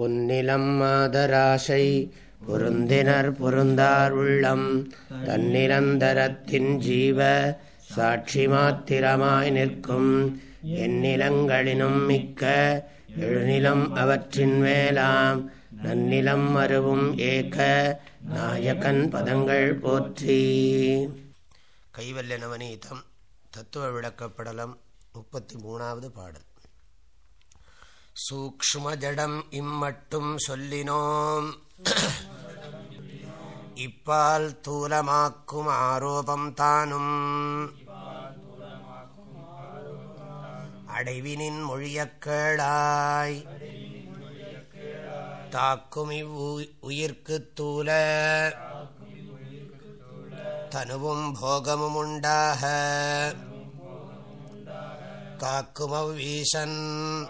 பொன்னிலம் மாதராசை பொருந்தினர் பொருந்தார் உள்ளம். தன்னிலந்தரத்தின் ஜீவ சாட்சி மாத்திரமாய் நிற்கும். எந்நிலங்களினும் மிக்க எழுநிலம் அவற்றின் மேலாம். நன்னிலம் மறுவும் ஏக நாயகன் பதங்கள் போற்றி. கைவல்ய நவநீதம். தத்துவ விளக்கப்படலம் முப்பத்தி மூணாவது பாடல். சூக்ஷ்ம ஜடம் இம்மட்டும் சொல்லினோம். இப்பால் தூலமாக்கும் ஆரோபம் தானும். அடைவினின் மொழியக்கேளாய் தாக்கும் இவ்வுயிர்க்கு தூல. தனுவும் போகமும் உண்டாக. காக்குமவ்வீசன்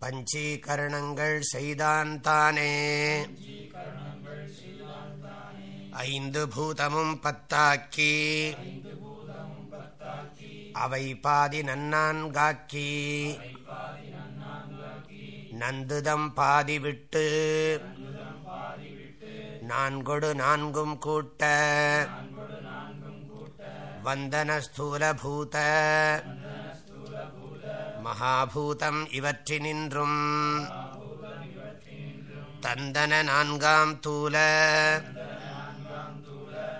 பஞ்சீகரணங்கள் செய்தான் தானே. ஐந்து பூதமும் பத்தாக்கி. அவை பாதி நன்னான்காக்கி. நந்துதம் பாதி விட்டு நான்கொடு நான்கும் கூட்ட. வந்தன ஸ்தூலபூத. மகாபூதம் இவற்றினின்றும். தந்தன நான்காம் தூல.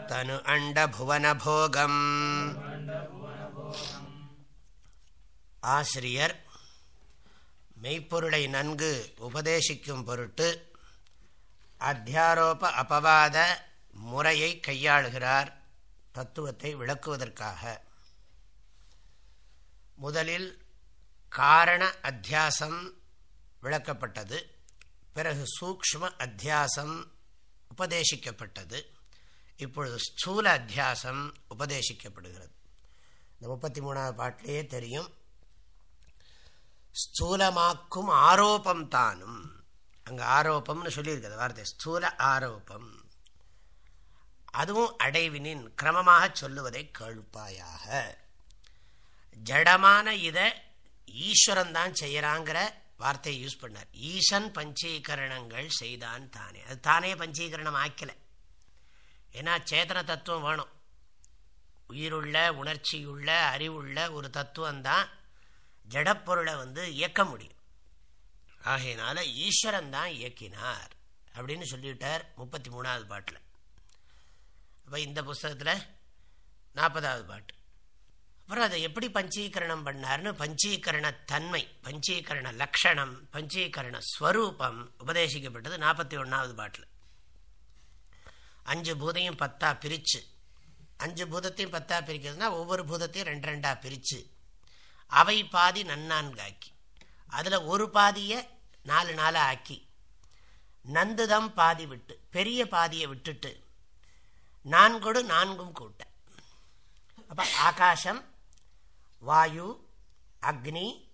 தனு அண்ட புவன போகம். ஆசிரியர் மெய்ப்பொருளை நன்கு உபதேசிக்கும் பொருட்டு அத்தியாரோப அபவாத முறையை கையாளுகிறார் தத்துவத்தை விளக்குவதற்காக. முதலில் காரண அத்தியாசம் விளக்கப்பட்டது. பிறகு சூக்ஷ்ம அத்தியாசம் உபதேசிக்கப்பட்டது. இப்பொழுது ஸ்தூல அத்தியாசம் உபதேசிக்கப்படுகிறது. இந்த முப்பத்தி மூணாவது பாட்டிலேயே தெரியும். ஸ்தூலமாக்கும் ஆரோப்பம் தானும். அங்கே ஆரோப்பம்னு சொல்லியிருக்கிறது. வார்த்தை. ஸ்தூல ஆரோப்பம் அதுவும் அடைவினின் கிரமமாக சொல்லுவதை கேள்ப்பாயாக ஜடமான இதை ஈஸ்வரன் தான் செய்யறாங்கிற வார்த்தையை யூஸ் பண்ணார். ஈசன் பஞ்சீகரணங்கள் செய்தான் தானே. அது தானே பஞ்சீகரணம் ஆக்கல. ஏன்னா சேதன தத்துவம் வேணும். உயிருள்ள உணர்ச்சியுள்ள அறிவுள்ள ஒரு தத்துவம் தான் ஜடப்பொருளை வந்து இயக்க முடியும். ஆகையினால ஈஸ்வரன் தான் இயக்கினார் அப்படின்னு சொல்லிவிட்டார் முப்பத்தி மூணாவது பாட்டில். அப்போ இந்த புஸ்தகத்தில் நாற்பதாவது பாட்டு. அப்புறம் அதை எப்படி பஞ்சீகரணம் பண்ணார்னு பஞ்சீகரண தன்மை பஞ்சீகரண லக்ஷணம் பஞ்சீகரண ஸ்வரூபம் உபதேசிக்கப்பட்டது நாற்பத்தி ஒன்றாவது பாட்டில். அஞ்சு பூதையும் பத்தா பிரித்து அஞ்சு பூதத்தையும் பத்தா பிரிக்கிறதுனா ஒவ்வொரு பூதத்தையும் ரெண்டு ரெண்டாக பிரித்து அவை பாதி நன்னான்காக்கி. அதில் ஒரு பாதியை நாலு நாளாக ஆக்கி. நந்துதம் பாதி விட்டு பெரிய பாதியை விட்டுட்டு நான்கொடு நான்கும் கூட்ட. அப்போ ஆகாசம் வாயு அக்னி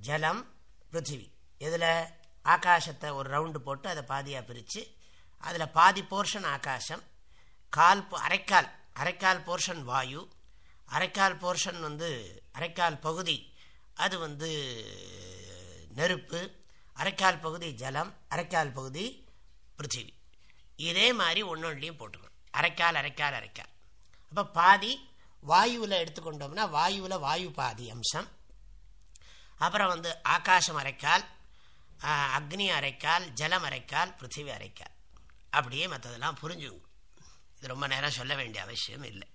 ஜலம் பிருத்திவி. இதில் ஆகாசத்தை ஒரு ரவுண்டு போட்டு அதை பாதியாக பிரித்து அதில் பாதி போர்ஷன் ஆகாசம் கால் அரைக்கால் அரைக்கால் போர்ஷன் வாயு அரைக்கால் போர்ஷன் வந்து அரைக்கால் பகுதி அது வந்து நெருப்பு அரைக்கால் பகுதி ஜலம் அரைக்கால் பகுதி பிருத்திவி. இதே மாதிரி ஒன்றொன்றையும் போட்டுக்கணும். அரைக்கால் அரைக்கால் அரைக்கால். அப்போ பாதி வாயுவில் எடுத்துக்கொண்டோம்னா வாயுவில் வாயு பாதி அம்சம். அப்புறம் வந்து ஆகாசம் அரைக்கால் அக்னி அரைக்கால் ஜலம் அரைக்கால் பிருத்திவி அரைக்கால். அப்படியே மற்றதெல்லாம் புரிஞ்சுங்க இது ரொம்ப நேரம் சொல்ல வேண்டிய அவசியம் இல்லை.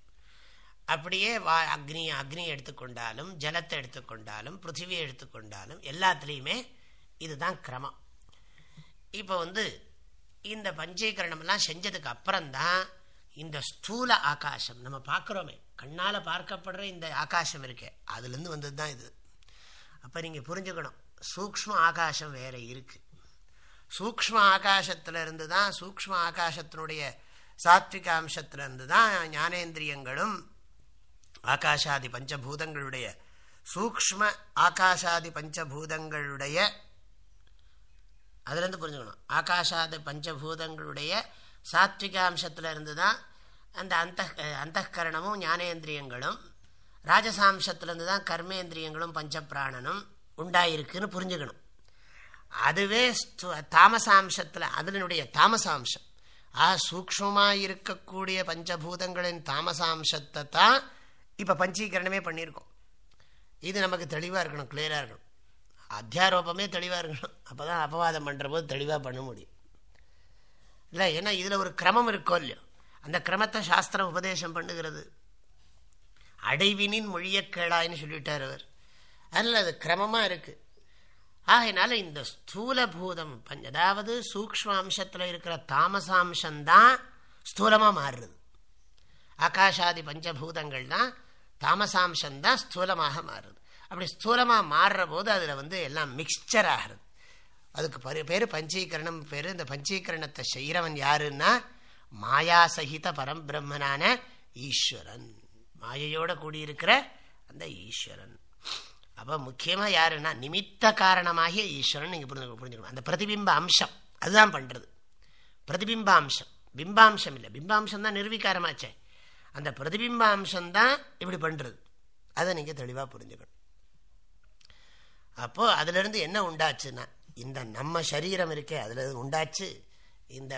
அப்படியே வா அக்னி அக்னி எடுத்துக்கொண்டாலும் ஜலத்தை எடுத்துக்கொண்டாலும் பிருத்திவியை எடுத்துக்கொண்டாலும் எல்லாத்துலேயுமே இதுதான் கிரமம். இப்போ வந்து இந்த பஞ்சீகரணமெல்லாம் செஞ்சதுக்கு அப்புறம்தான் இந்த ஸ்தூல ஆகாசம் நம்ம பார்க்குறோமே கண்ணால் பார்க்கப்படுற இந்த ஆகாசம் இருக்கே அதுலேருந்து வந்தது தான் இது. அப்போ நீங்கள் புரிஞ்சுக்கணும் சூக்ம ஆகாசம் வேற இருக்கு. சூக்ம ஆகாசத்துல இருந்து தான் சூக்ம ஆகாசத்தினுடைய சாத்விக அம்சத்திலிருந்து தான் ஞானேந்திரியங்களும் ஆகாஷாதி பஞ்சபூதங்களுடைய சூக்ம ஆகாஷாதி பஞ்சபூதங்களுடைய அதுலேருந்து புரிஞ்சுக்கணும் ஆகாஷாதி பஞ்சபூதங்களுடைய சாத்விக அம்சத்தில் இருந்து தான் அந்த அந்த அந்தகரணமும் ஞானேந்திரியங்களும் ராஜசாம்சத்திலேருந்து தான் கர்மேந்திரியங்களும் பஞ்சப்பிராணனும் உண்டாயிருக்குன்னு புரிஞ்சுக்கணும். அதுவே தாமசாம்சத்தில் அதனுடைய தாமசாம்சம். ஆ சூக்ஷமாக இருக்கக்கூடிய பஞ்சபூதங்களின் தாமசாம்சத்தை தான் இப்போ பஞ்சீகரணமே பண்ணியிருக்கோம். இது நமக்கு தெளிவாக இருக்கணும் கிளியராக இருக்கணும். அத்தியாரோபமே தெளிவாக இருக்கணும். அப்போ தான் அபவாதம் பண்ணுற போது தெளிவாக பண்ண முடியும். இல்லை ஏன்னா இதில் ஒரு கிரமம் இருக்கோ இல்லையோ? அந்த கிரமத்தை சாஸ்திரம் உபதேசம் பண்ணுகிறது. அடைவினின் மொழிய கேளாயின்னு சொல்லிட்டார் அவர். அதில் அது கிரமமாக இருக்குது. ஆகையினால இந்த ஸ்தூல பூதம் அதாவது சூக்ம அம்சத்தில் இருக்கிற தாமசாம்சம்தான் ஸ்தூலமாக மாறுறது. ஆகாஷாதி பஞ்சபூதங்கள் தான் தாமசாம்சம்தான் ஸ்தூலமாக மாறுறது அப்படி ஸ்தூலமாக மாறுற போது அதில் வந்து எல்லாம் மிக்சர் ஆகிறது. அதுக்கு பேர் பஞ்சீகரணம் பேர் இந்த பஞ்சீகரணத்தை செய்கிறவன் யாருன்னா மாயா சகித பரம்பிரம்மனான ஈஸ்வரன். மாயையோட கூடியிருக்கிற அந்த ஈஸ்வரன். அப்போ முக்கியமாக யாருன்னா நிமித்த காரணமாகிய ஈஸ்வரன் நீங்கள் புரிஞ்சு புரிஞ்சுக்கணும். அந்த பிரதிபிம்ப அம்சம் அதுதான் பண்ணுறது பிரதிபிம்ப அம்சம். பிம்பாம்சம் இல்லை. பிம்பாம்சம் தான் நிர்வீகாரமாச்சே. அந்த பிரதிபிம்ப அம்சம் தான் இப்படி பண்ணுறது அதை நீங்கள் தெளிவாக புரிஞ்சுக்கணும். அப்போது அதுலேருந்து என்ன உண்டாச்சுன்னா இந்த நம்ம சரீரம் இருக்கே அதில் உண்டாச்சு? இந்த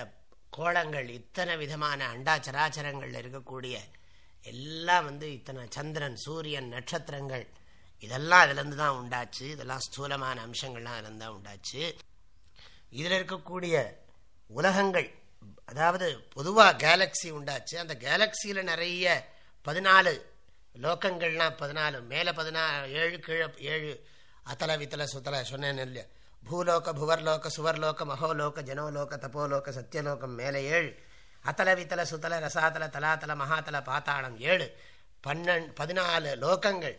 கோலங்கள் இத்தனை விதமான அண்டா சராச்சரங்களில் இருக்கக்கூடிய எல்லாம் வந்து இத்தனை சந்திரன் சூரியன் நட்சத்திரங்கள் இதெல்லாம் அதுலேருந்து தான் உண்டாச்சு. இதெல்லாம் ஸ்தூலமான அம்சங்கள்லாம் அதுலேருந்து தான் உண்டாச்சு. இதில் இருக்கக்கூடிய உலகங்கள் அதாவது பொதுவாக கேலக்சி உண்டாச்சு. அந்த கேலக்சியில் நிறைய பதினாலு லோக்கங்கள்லாம் பதினாலு மேலே பதினாலு ஏழு கீழே ஏழு அத்தல வித்தல சுத்தல சொன்னேன் இல்லையா? பூலோக புவர்லோக சுவர்லோக மகோலோக ஜனோலோக தப்போலோக சத்தியலோகம் மேலே ஏழு. அத்தல வித்தல சுத்தல ரசாத்தல தலாத்தல மகாத்தல பாத்தாளம் ஏழு. பன்னெண்டு பதினாலு லோகங்கள்.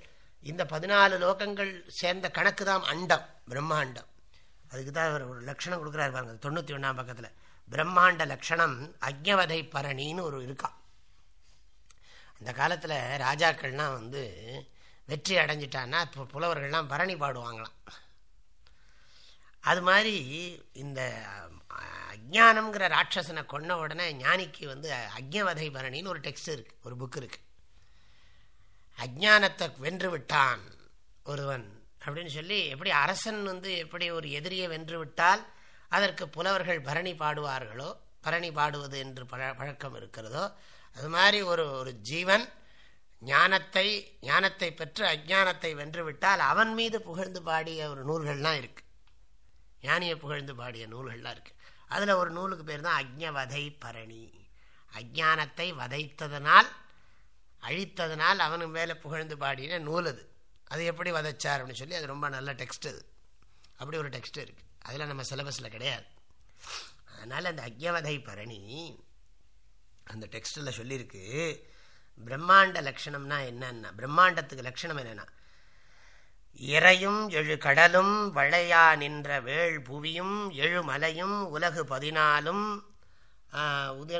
இந்த பதினாலு லோகங்கள் சேர்ந்த கணக்கு தான் அண்டம் பிரம்மாண்டம். அதுக்கு தான் அவர் ஒரு லட்சணம் கொடுக்குறாரு பாருங்க தொண்ணூற்றி ஒன்றாம் பக்கத்தில். பிரம்மாண்ட லட்சணம் அக்ஞவதை பரணின்னு ஒரு இருக்கான் அந்த காலத்தில் ராஜாக்கள்லாம் வந்து வெற்றி அடைஞ்சிட்டான்னா இப்போ புலவர்கள்லாம் பரணி பாடுவாங்களாம். அது மாதிரி இந்த அஜானம்ங்கிற ராட்சசனை கொன்ன உடனே ஞானிக்கு வந்து அக்ஞவதை பரணின்னு ஒரு டெக்ஸ்ட் இருக்கு ஒரு புக் இருக்கு. அஜானத்தை வென்று விட்டான் ஒருவன் அப்படின்னு சொல்லி எப்படி அரசன் வந்து எப்படி ஒரு எதிரியை வென்று விட்டால் அதற்கு புலவர்கள் பரணி பாடுவார்களோ பரணி பாடுவது என்று பழ பழக்கம் இருக்கிறதோ அது மாதிரி ஒரு ஒரு ஜீவன் ஞானத்தை ஞானத்தை பெற்று அஜானத்தை வென்று விட்டால் அவன் மீது புகழ்ந்து பாடிய ஒரு நூல்கள்லாம் இருக்கு. ஞானியை புகழ்ந்து பாடிய நூல்கள்லாம் இருக்குது அதில் ஒரு நூலுக்கு பேர் தான் அக்ஞவதை பரணி. அஜானத்தை வதைத்ததனால் அழித்ததனால் அவனு மேலே புகழ்ந்து பாடின நூல் அது. அது எப்படி வதைச்சார் அப்படின்னு சொல்லி அது ரொம்ப நல்ல டெக்ஸ்ட் அது. அப்படி ஒரு டெக்ஸ்ட் இருக்குது அதில் நம்ம சிலபஸில் கிடையாது. அதனால் அந்த அக்ஞவதை பரணி அந்த டெக்ஸ்டில் சொல்லியிருக்கு பிரம்மாண்ட லட்சணம்னா என்னன்னா பிரம்மாண்டத்துக்கு லட்சணம் என்னென்னா இறையும் எழு கடலும் வளையா நின்ற வேள் புவியும் எழு மலையும் உலகு பதினாலும்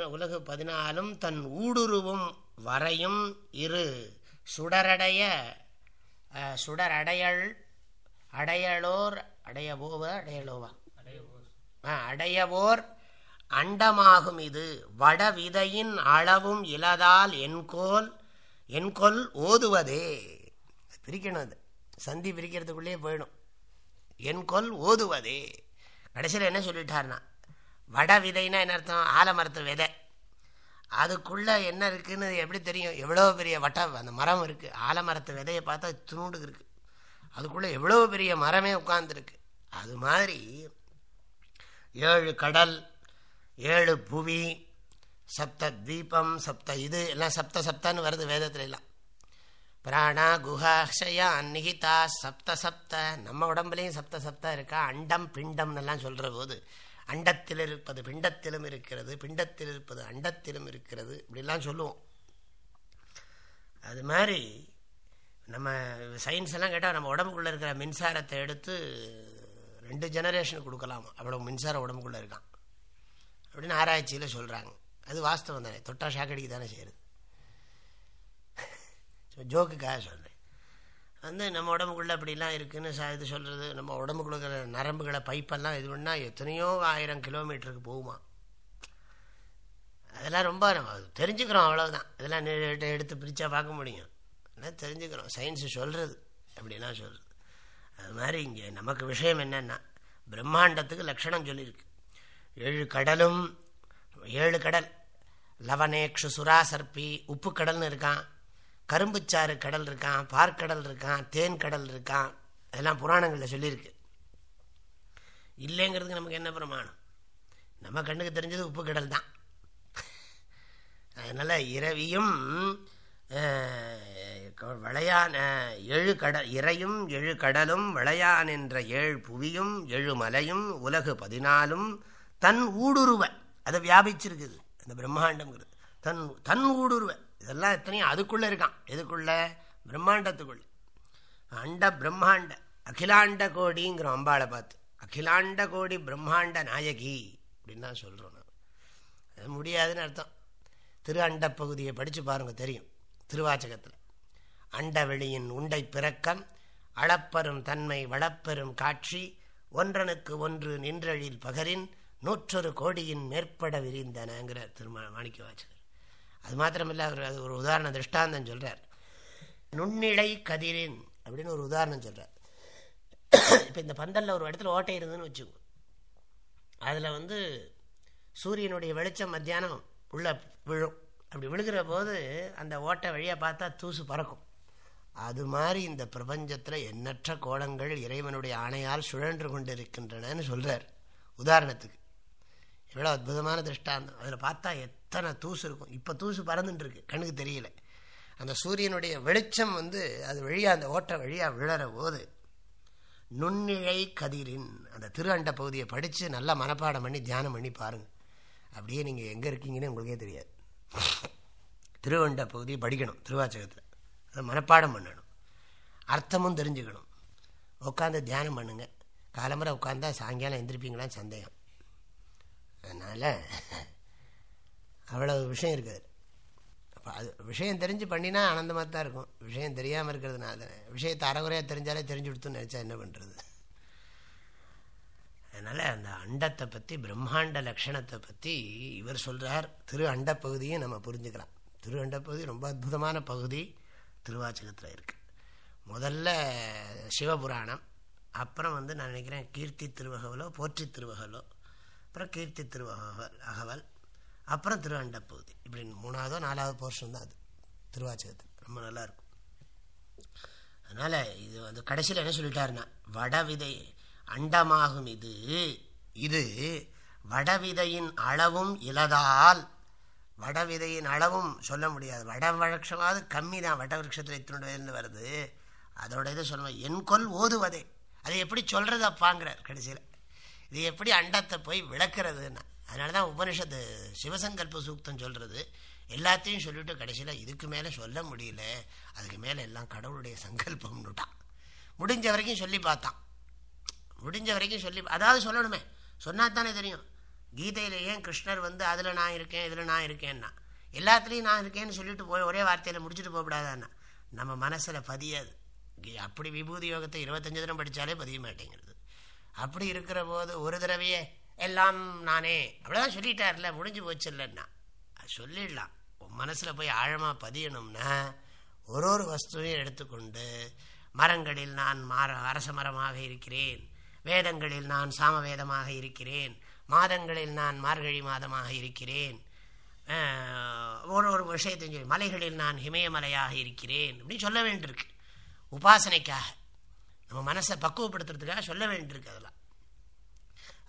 உலகு பதினாலும் தன் ஊடுருவும் வரையும் இரு சுடரடைய சுடரடையல் அடையலோர் அடையவோவ அடையலோவா? அடையவோர் அண்டமாகும் இது. வடவிதையின் அளவும் இலதால் என்கோல் என்கொல் ஓதுவதே. பிரிக்கணும் அது. சந்தி பிரிக்கிறதுக்குள்ளேயே போயிடும் என் கொல் ஓதுவதே. கடைசியில் என்ன சொல்லிட்டார்னா வட விதைனா என்ன அர்த்தம்? ஆலமரத்து விதை. அதுக்குள்ளே என்ன இருக்குதுன்னு எப்படி தெரியும்? எவ்வளோ பெரிய வட்ட அந்த மரம் இருக்குது ஆலமரத்து விதையை பார்த்தா துணுண்டு இருக்குது அதுக்குள்ளே எவ்வளோ பெரிய மரமே உட்கார்ந்துருக்கு. அது மாதிரி ஏழு கடல் ஏழு புவி சப்த தீபம் சப்த இது எல்லாம் சப்த சப்தான்னு வருது வேதத்துல எல்லாம். பிராணா குஹாஷயா அந்நிகிதா சப்த சப்த. நம்ம உடம்புலையும் சப்த சப்தா இருக்கா? அண்டம் பிண்டம் எல்லாம் சொல்கிற போது அண்டத்தில் இருப்பது பிண்டத்திலும் இருக்கிறது பிண்டத்தில் இருப்பது அண்டத்திலும் இருக்கிறது இப்படிலாம் சொல்லுவோம். அது மாதிரி நம்ம சயின்ஸ் எல்லாம் கேட்டால் நம்ம உடம்புக்குள்ளே இருக்கிற மின்சாரத்தை எடுத்து ரெண்டு ஜெனரேஷன் கொடுக்கலாமா. அவ்வளோ மின்சாரம் உடம்புக்குள்ளே இருக்கான். அப்படின்னு ஆராய்ச்சியில் சொல்கிறாங்க அது வாஸ்தவம் தானே. தொட்டா ஷாக்கடிக்கு தானே செய்கிறது ஜோக்குக்காக சொல்கிறேன் வந்து நம்ம உடம்புக்குள்ளே அப்படிலாம் இருக்குதுன்னு சா இது சொல்கிறது நம்ம உடம்புக்குள்ள இருக்கிற நரம்புகளை பைப்பெல்லாம் இது பண்ணால் எத்தனையோ ஆயிரம் கிலோமீட்டருக்கு போகுமா? அதெல்லாம் ரொம்ப நம்ம தெரிஞ்சுக்கிறோம் அவ்வளோதான் இதெல்லாம் எடுத்து பிரித்தா பார்க்க முடியும். அதெல்லாம் தெரிஞ்சுக்கிறோம். சயின்ஸு சொல்கிறது அப்படிலாம் சொல்கிறது அது மாதிரி இங்கே நமக்கு விஷயம் என்னென்னா பிரம்மாண்டத்துக்கு லட்சணம் சொல்லியிருக்கு. ஏழு கடலும் ஏழு கடல். லவனேக்ஷு சுரா சர்ப்பி உப்பு கடல்னு இருக்கான். கரும்புச்சாறு கடல் இருக்கான் பார்க்கடல் இருக்கான் தேன் கடல் இருக்கான். அதெல்லாம் புராணங்களில் சொல்லியிருக்கு. இல்லைங்கிறதுக்கு நமக்கு என்ன பிரமாணம்? நம்ம கண்ணுக்கு தெரிஞ்சது உப்பு கடல் தான். அதனால் இரவியும் விளையான் எழு கடல் இறையும் எழு கடலும் விளையான் என்ற ஏழு புவியும் எழு மலையும் உலகு பதினாலும் தன் ஊடுருவ. அதை வியாபிச்சிருக்குது. அந்த பிரம்மாண்டம்ங்கிறது. தன் தன் ஊடுருவ. இதெல்லாம் எத்தனையும் அதுக்குள்ளே இருக்கான். எதுக்குள்ள? பிரம்மாண்டத்துக்குள்ள அண்ட பிரம்மாண்ட அகிலாண்ட கோடிங்கிறோம் அம்பாளை பார்த்து அகிலாண்ட கோடி பிரம்மாண்ட நாயகி அப்படின்னு தான் சொல்கிறோம் நான் அது முடியாதுன்னு அர்த்தம். திரு அண்ட பகுதியை படித்து பாருங்கள் தெரியும். திருவாச்சகத்தில். அண்ட வெளியின் உண்டை பிறக்கம் அளப்பெரும் தன்மை வளப்பெரும் காட்சி ஒன்றனுக்கு ஒன்று நின்றழில் பகரின் நூற்றொரு கோடியின் மேற்பட விரிந்தனங்கிற திருமண மாணிக்க வாச்சகர் அது மாத்திரமில்ல அவர் அது ஒரு உதாரணம் திருஷ்டாந்தம் சொல்கிறார் நுண்ணிழை கதிரின் அப்படின்னு ஒரு உதாரணம் சொல்கிறார் இப்போ இந்த பந்தலில் ஒரு இடத்துல ஓட்டை இருந்ததுன்னு வச்சுக்கோ. அதில் வந்து சூரியனுடைய வெளிச்சம் மத்தியானம் உள்ளே விழும். அப்படி விழுகிற போது அந்த ஓட்டை வழியாக பார்த்தா தூசு பறக்கும். அது மாதிரி இந்த பிரபஞ்சத்தில் எண்ணற்ற கோலங்கள் இறைவனுடைய ஆணையால் சுழன்று கொண்டு இருக்கின்றனன்னு சொல்கிறார் உதாரணத்துக்கு. எவ்வளோ அற்புதமான திருஷ்டாந்தம். அதில் பார்த்தா எத்தனை தூசு இருக்கும். இப்போ தூசு பறந்துட்டுருக்கு. கண்ணுக்கு தெரியல. அந்த சூரியனுடைய வெளிச்சம் வந்து அது வழியாக அந்த ஓட்டை வழியாக விழற போது நுண்ணிழை கதிரின் அந்த திரு அண்ட பகுதியை படித்து நல்லா மனப்பாடம் பண்ணி தியானம் பண்ணி பாருங்கள் அப்படியே நீங்கள் எங்கே இருக்கீங்கன்னு உங்களுக்கே தெரியாது. திருவண்ட பகுதியை படிக்கணும் திருவாச்சகத்தில். அதை மனப்பாடம் பண்ணணும். அர்த்தமும் தெரிஞ்சுக்கணும். உட்காந்து தியானம் பண்ணுங்கள் காலம்பரை உட்காந்தா சாயங்காலம் எந்திரிப்பீங்களான்னு சந்தேகம். அதனால் அவ்வளவு விஷயம் இருக்காது. அப்போ அது விஷயம் தெரிஞ்சு பண்ணினா ஆனந்தமாக தான் இருக்கும். விஷயம் தெரியாமல் இருக்கிறதுனால விஷயத்தை அறகுறையாக தெரிஞ்சாலே தெரிஞ்சு கொடுத்துன்னு நினச்சா என்ன பண்ணுறது அதனால் அந்த அண்டத்தை பற்றி பிரம்மாண்ட லட்சணத்தை பற்றி இவர் சொல்கிறார் திரு அண்ட பகுதியும் நம்ம புரிஞ்சுக்கலாம். திரு அண்ட பகுதி ரொம்ப அற்புதமான பகுதி திருவாச்சகத்தில் இருக்குது முதல்ல சிவபுராணம் அப்புறம் வந்து நான் நினைக்கிறேன் கீர்த்தி திருவகவலோ போற்றி திருவகலோ அப்புறம் கீர்த்தி திருவகவல் அகவல் அப்புறம் திரு பகுதி இப்படி மூணாவதோ நாலாவது போர்ஷன் தான் அது. திருவாச்சகத்தில் ரொம்ப நல்லாயிருக்கும் அதனால் இது வந்து கடைசியில் என்ன சொல்லிட்டாருன்னா வடவிதை அண்டமாகும் இது. இது வடவிதையின் அளவும் இலதால். வடவிதையின் அளவும் சொல்ல முடியாது. வட கம்மி தான். வட விரட்சத்தில் இத்தினுடைய வருது. அதோட இதை சொல்லுவேன் என் கொல் ஓதுவதே. அதை எப்படி சொல்கிறது அப்பாங்கிறார் கடைசியில். இது எப்படி அண்டத்தை போய் விளக்குறதுன்னா. அதனால தான் உபனிஷத்து சிவசங்கல்ப சூக்தம் சொல்கிறது எல்லாத்தையும் சொல்லிவிட்டு கடைசியில் இதுக்கு மேலே சொல்ல முடியல. அதுக்கு மேலே எல்லாம் கடவுளுடைய சங்கல்பம்னுட்டான் முடிஞ்ச வரைக்கும் சொல்லி பார்த்தான். முடிஞ்ச வரைக்கும் சொல்லி அதாவது சொல்லணுமே. சொன்னா தானே தெரியும். கீதையில் ஏன் கிருஷ்ணர் வந்து அதில் நான் இருக்கேன் இதில் நான் இருக்கேன்னா. எல்லாத்துலேயும் நான் இருக்கேன்னு சொல்லிட்டு போய் ஒரே வார்த்தையில் முடிச்சுட்டு போகக்கூடாதான்னா. நம்ம மனசில் பதியாது. அப்படி விபூதி யோகத்தை இருபத்தஞ்சு தினம் படித்தாலே பதிய மாட்டேங்கிறது. அப்படி இருக்கிற போது ஒரு தடவையே எல்லாம் நானே. அப்படிதான் சொல்லிட்டார்ல முடிஞ்சு போச்சு இல்லைன்னா சொல்லிடலாம். உன் மனசில் போய் ஆழமாக பதியணும்னா ஒரு ஒரு வஸ்துவையும் எடுத்துக்கொண்டு மரங்களில் நான் மாற அரச மரமாக இருக்கிறேன். வேதங்களில் நான் சாமவேதமாக இருக்கிறேன். மாதங்களில் நான் மார்கழி மாதமாக இருக்கிறேன். ஒரு ஒரு விஷயத்தையும் சொல்லி மலைகளில் நான் இமயமலையாக இருக்கிறேன். அப்படின்னு சொல்ல வேண்டியிருக்கு. உபாசனைக்காக. நம்ம மனசை பக்குவப்படுத்துறதுக்காக சொல்ல வேண்டியிருக்கு அதெல்லாம்.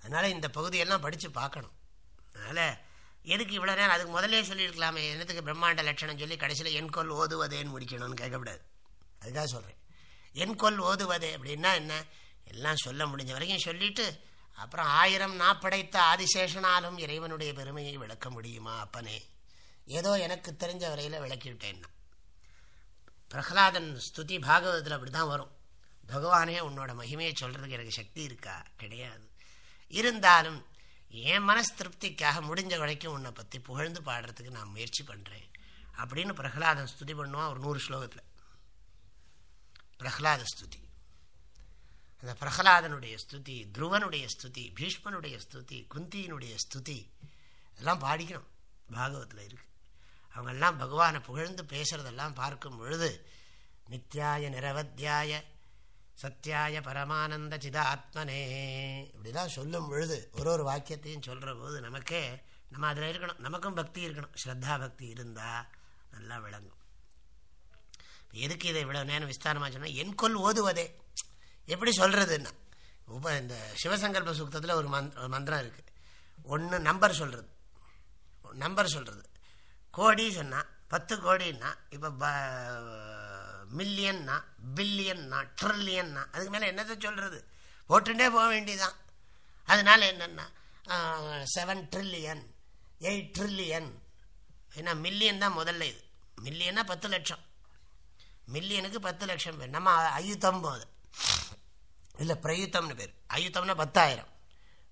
அதனால் இந்த பகுதியெல்லாம் படித்து பார்க்கணும். அதனால் எதுக்கு இவ்வளோ நேரம் அதுக்கு முதலே சொல்லியிருக்கலாமே என்னத்துக்கு பிரம்மாண்ட லட்சணம் சொல்லி கடைசியில் என் கொல் ஓதுவதேன்னு முடிக்கணும்னு கேட்கக்கூடாது அதுக்காக சொல்கிறேன் என் கொல் ஓதுவதே அப்படின்னா என்ன? எல்லாம் சொல்ல முடிஞ்ச வரைக்கும் சொல்லிட்டு அப்புறம் ஆயிரம் நான் படைத்த ஆதிசேஷனாலும் இறைவனுடைய பெருமையை விளக்க முடியுமா அப்பனே? ஏதோ எனக்கு தெரிஞ்ச வரையில் விளக்கிவிட்டேன்னா. பிரகலாதன் ஸ்துதி பாகவதத்தில் அப்படி தான் வரும். பகவானே உன்னோட மகிமையை சொல்கிறதுக்கு எனக்கு சக்தி இருக்கா? கிடையாது. இருந்தாலும் என் மனசு திருப்திக்காக முடிஞ்ச வரைக்கும் உன்னை பற்றி புகழ்ந்து பாடுறதுக்கு நான் முயற்சி பண்ணுறேன் அப்படின்னு பிரகலாதன் ஸ்துதி பண்ணுவான் ஒரு நூறு ஸ்லோகத்தில். பிரகலாத ஸ்துதி. அந்த பிரகலாதனுடைய ஸ்துதி துருவனுடைய ஸ்துதி பீஷ்மனுடைய ஸ்துதி குந்தியினுடைய ஸ்துதி எல்லாம் பாடிக்கணும். பாகவத்தில் இருக்கு. அவங்கெல்லாம் பகவானை புகழ்ந்து பேசுறதெல்லாம் பார்க்கும் பொழுது நித்யாய நிரவத்தியாய சத்யாய பரமானந்த சிதாத்மனே. இப்படிலாம் சொல்லும் பொழுது ஒரு ஒரு வாக்கியத்தையும் சொல்கிற போது நமக்கே நம்ம அதில் இருக்கணும். நமக்கும் பக்தி இருக்கணும். ஸ்ரத்தா பக்தி இருந்தால் நல்லா விளங்கும். எதுக்கு இதை இவ்வளோ நேரம் விஸ்தாரமாக சொன்னால் என் கொல் ஓதுவதே. எப்படி சொல்கிறதுன்னா உப இந்த சிவசங்கல்ப சூக்தத்தில் ஒரு மந்த் மந்திரம் இருக்குது ஒன்று நம்பர் சொல்கிறது நம்பர் சொல்கிறது கோடி சொன்னால் பத்து கோடின்னா இப்போ ப மில்லியன்னா பில்லியன்னா ட்ரில்லியன்னா அதுக்கு மேலே என்னத்தை சொல்கிறது போட்டுட்டே போக வேண்டியதான் அதனால என்னென்னா செவன் ட்ரில்லியன் எயிட் ட்ரில்லியன் ஏன்னா மில்லியன் தான் முதல்ல இது. மில்லியன்னா பத்து லட்சம். மில்லியனுக்கு பத்து லட்சம் பேர். நம்ம அயுத்தம் போது இல்லை பிரயுத்தம்னு பேர். அயுத்தம்னா பத்தாயிரம்.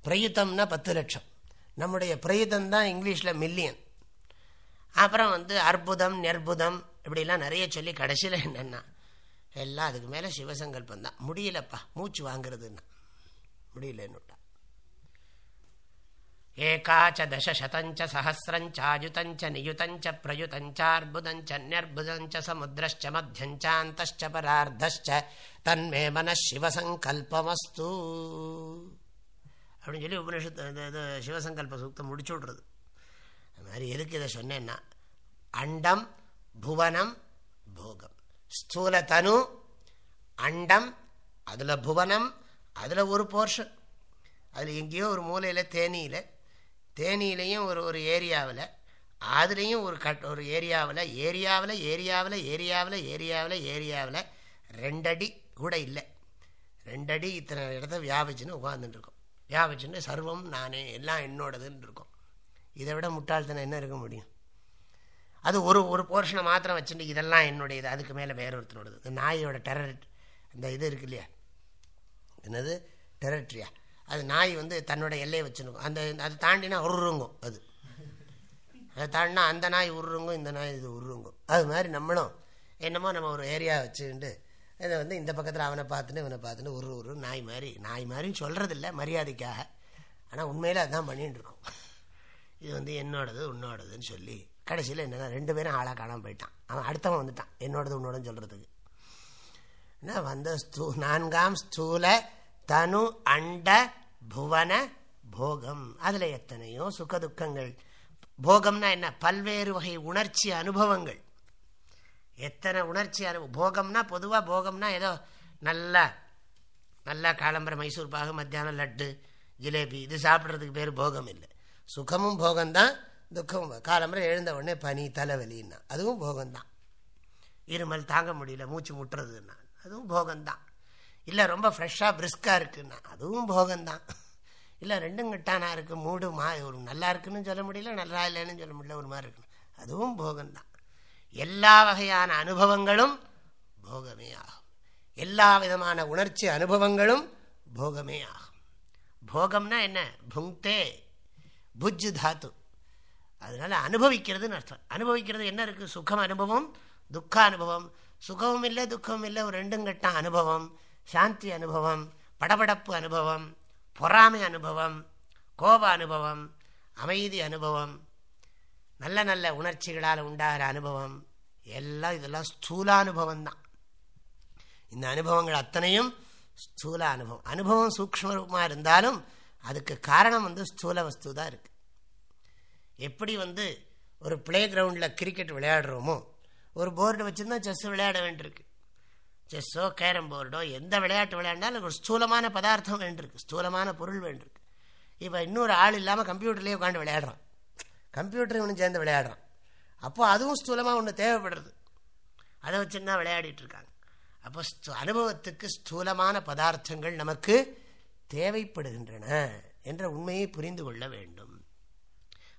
பிரயுத்தம்னா பத்து லட்சம். நம்முடைய பிரயுத்தம் தான் இங்கிலீஷில் மில்லியன் அப்புறம் வந்து அற்புதம் நெற்புதம் இப்படிலாம் நிறைய சொல்லி கடைசியில் என்னென்னா எல்லாம் அதுக்கு மேலே சிவசங்கல்பம் தான். முடியலப்பா மூச்சு வாங்குறதுன்னா. முடியலன்னுட்டா ஏகாச்ச தசசதஞ்ச சகசிரஞ்சாயுதஞ்ச நியுதஞ்ச பிரயுதஞ்சார்புதஞ்ச நியர்புதஞ்ச சமுத்திரச்ச மத்தியஞ்சாந்தச்ச பரார்த்தச்ச தன்மே மன சிவசங்கல்பமஸ்து. அப்படின்னு சொல்லி உபனிஷத்து சிவசங்கல்ப சூக்தம் முடிச்சு விட்றது. அது மாதிரி எதுக்கு இதை சொன்னேன்னா அண்டம் புவனம் போகம். ஸ்தூல தனு அண்டம் அதில் புவனம் அதில் ஒரு போர்ஷன். அதில் எங்கேயோ ஒரு மூலையில் தேனியில். தேனியிலையும் ஒரு ஒரு ஏரியாவில். அதுலேயும் ஒரு கட் ஒரு ஏரியாவில் ஏரியாவில் ஏரியாவில் ஏரியாவில் ஏரியாவில் ஏரியாவில் ரெண்டடி கூட இல்லை. ரெண்டடி இத்தனை இடத்த வியாபிச்சுன்னு உட்காந்துட்டு இருக்கோம் வியாபிச்சுன்னு சர்வம் நானே எல்லாம் என்னோடதுன்னு இருக்கும் இதை விட முட்டாள்தனம் என்ன இருக்க முடியும்? அது ஒரு ஒரு போர்ஷனை மாத்திரம் வச்சுட்டு இதெல்லாம் என்னுடையது அதுக்கு மேலே வேற ஒருத்தனோடது இந்த நாயோட டெரரிட் அந்த இது இருக்கு இல்லையா என்னது டெரட்ரியா அது நாய் வந்து தன்னோட எல்லையை வச்சுருக்கும். அந்த அதை தாண்டினா உருங்கும் அது. அதை தாண்டினா அந்த நாய் உருங்கும் இந்த நாய் இது உருங்கும் அது மாதிரி நம்மளும் என்னமோ நம்ம ஒரு ஏரியா வச்சுக்கிட்டு இதை வந்து இந்த பக்கத்தில் அவனை பார்த்துட்டு இவனை பார்த்துட்டு ஒரு ஒரு நாய் மாதிரி நாய் மாதிரின்னு சொல்கிறதில்ல மரியாதைக்காக. ஆனால் உண்மையில் அதுதான் பண்ணிகிட்டு இருக்கோம். இது வந்து என்னோடது உன்னோடதுன்னு சொல்லி கடைசியில் என்னென்னா ரெண்டு பேரும் ஆளாக காணாமல் போயிட்டான். அவன் அடுத்தவன் வந்துட்டான். என்னோடது உன்னோடன்னு சொல்கிறதுக்கு என்ன வந்த ஸ்தூ நான்காம் ஸ்தூல தனு அண்ட புவன போகம். அதில் எத்தனையோ சுகதுக்கங்கள் போகம்னா என்ன? பல்வேறு வகை உணர்ச்சி அனுபவங்கள். எத்தனை உணர்ச்சி அனுபவம் போகம்னா பொதுவாக போகம்னா ஏதோ நல்லா நல்லா காலம்பரம் மைசூர் பாகு மத்தியானம் லட்டு ஜிலேபி இது சாப்பிட்றதுக்கு பேர் போகம் இல்லை சுகமும் போகம்தான் துக்கம் காலம்பரம் எழுந்த உடனே பனி தலைவலின்னா அதுவும் போகம்தான். இருமல் தாங்க முடியல மூச்சு முட்டுறதுன்னா அதுவும் போகம்தான். இல்லை ரொம்ப ஃப்ரெஷ்ஷாக பிரிஸ்காக இருக்குன்னா அதுவும் போகம்தான். இல்லை ரெண்டும் கிட்டானா இருக்குது மூடு மா ஒரு நல்லா இருக்குன்னு சொல்ல முடியல நல்லா இல்லைன்னு சொல்ல முடியல ஒரு மாதிரி இருக்கணும் அதுவும் போகம்தான். எல்லா வகையான அனுபவங்களும் போகமே ஆகும். எல்லா விதமான உணர்ச்சி அனுபவங்களும் போகமே ஆகும். போகம்னா என்ன? புங்தே புஜ் தாத்து. அதனால அனுபவிக்கிறதுன்னு அர்த்தம் அனுபவிக்கிறது என்ன இருக்குது சுகம் அனுபவம் துக்க அனுபவம். சுகமும் இல்லை துக்கமும் இல்லை ஒரு ரெண்டும் கட்டம் அனுபவம். சாந்தி அனுபவம் படபடப்பு அனுபவம் பொறாமை அனுபவம் கோப அனுபவம் அமைதி அனுபவம் நல்ல நல்ல உணர்ச்சிகளால் உண்டாகிற அனுபவம். எல்லாம் இதெல்லாம் ஸ்தூல தான். இந்த அனுபவங்கள் அத்தனையும் ஸ்தூல அனுபவம். அனுபவம் சூக்மரூபமாக இருந்தாலும் அதுக்கு காரணம் வந்து ஸ்தூல வஸ்து தான் இருக்குது எப்படி வந்து ஒரு பிளே கிரவுண்டில் கிரிக்கெட் விளையாடுறோமோ ஒரு போர்டு வச்சுருந்தா செஸ் விளையாட வேண்டியிருக்கு. செஸ்ஸோ கேரம் போர்டோ எந்த விளையாட்டு விளையாண்டாலும் ஒரு ஸ்தூலமான பதார்த்தம் வேண்டியிருக்கு. ஸ்தூலமான பொருள் வேண்டியிருக்கு. இப்போ இன்னொரு ஆள் இல்லாமல் கம்ப்யூட்டர்லேயே உட்காந்து விளையாடுறான். கம்ப்யூட்டர் இவனு சேர்ந்து விளையாடுறான். அப்போ அதுவும் ஸ்தூலமாக ஒன்று தேவைப்படுறது. அதை வச்சுன்னா விளையாடிட்டு இருக்காங்க. அப்போ அனுபவத்துக்கு ஸ்தூலமான பதார்த்தங்கள் நமக்கு தேவைப்படுகின்றன என்ற உண்மையை புரிந்து கொள்ள வேண்டும்.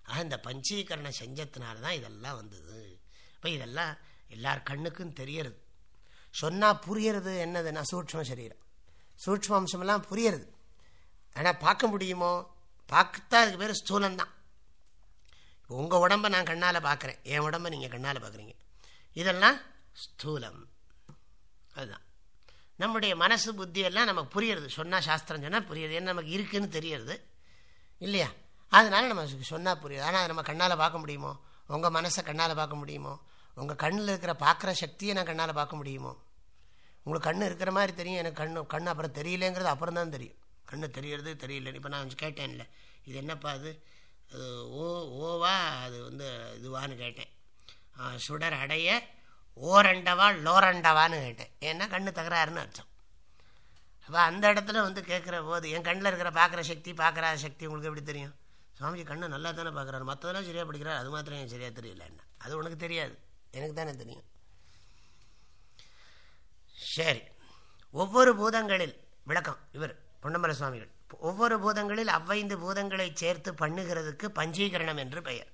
ஆக இந்த பஞ்சீகரணம் செஞ்சதுனால தான் இதெல்லாம் வந்தது. இப்போ இதெல்லாம் எல்லார் கண்ணுக்கும் தெரியறது. சொன்னால் புரியறது என்னதுன்னா சூட்சம சரீரம். சூட்சம அம்சமெல்லாம் புரியறது. ஆனால் பார்க்க முடியுமோ? பார்க்கத்தான் அதுக்கு பேர் ஸ்தூலம்தான். இப்போ உங்கள் உடம்பை நான் கண்ணால் பார்க்குறேன். என் உடம்பை நீங்கள் கண்ணால் பார்க்குறீங்க. இதெல்லாம் ஸ்தூலம். அதுதான். நம்முடைய மனசு புத்தியெல்லாம் நமக்கு புரியுறது. சொன்னால் சாஸ்திரம் சொன்னால் புரியுது ஏன்னா நமக்கு இருக்குதுன்னு தெரியறது. இல்லையா? அதனால நம்ம சொன்னால் புரியுது. ஆனால் அதை நம்ம கண்ணால் பார்க்க முடியுமோ? உங்கள் மனசை கண்ணால் பார்க்க முடியுமோ? உங்கள் கண்ணில் இருக்கிற பார்க்குற சக்தியை நான் கண்ணால் பார்க்க முடியுமோ? உங்களுக்கு கண் இருக்கிற மாதிரி தெரியும். எனக்கு கண்ணு கண் அப்புறம் தெரியலேங்கிறது அப்புறம் தான் தெரியும். கண்ணு தெரியறது தெரியல. இப்போ நான் கொஞ்சம் கேட்டேன்ல. இது என்னப்பா அது? ஓ ஓவா அது வந்து இதுவான்னு கேட்டேன். சுடர் அடைய ஓரண்டவா லோரண்டவான்னு கேட்டேன். ஏன்னா கண்ணு தகராறுன்னு அர்த்தம். அப்போ அந்த இடத்துல வந்து கேட்குற போது என் கண்ணில் இருக்கிற பார்க்குற சக்தி பார்க்குற சக்தி உங்களுக்கு எப்படி தெரியும்? சுவாமிஜி கண்ணு நல்லா தானே பார்க்குறாரு. மற்றதெல்லாம் சரியாக படிக்கிறார். அது மாத்திரம் எனக்கு சரியாக தெரியல என்ன. அது உனக்கு தெரியாது. எனக்கு தானே தெரியும். சரி. ஒவ்வொரு பூதங்களில் விளக்கம் இவர் பொன்னம்பல சுவாமிகள். ஒவ்வொரு பூதங்களில் அவ்வைந்து பூதங்களை சேர்த்து பண்ணுகிறதுக்கு பஞ்சீகரணம் என்று பெயர்.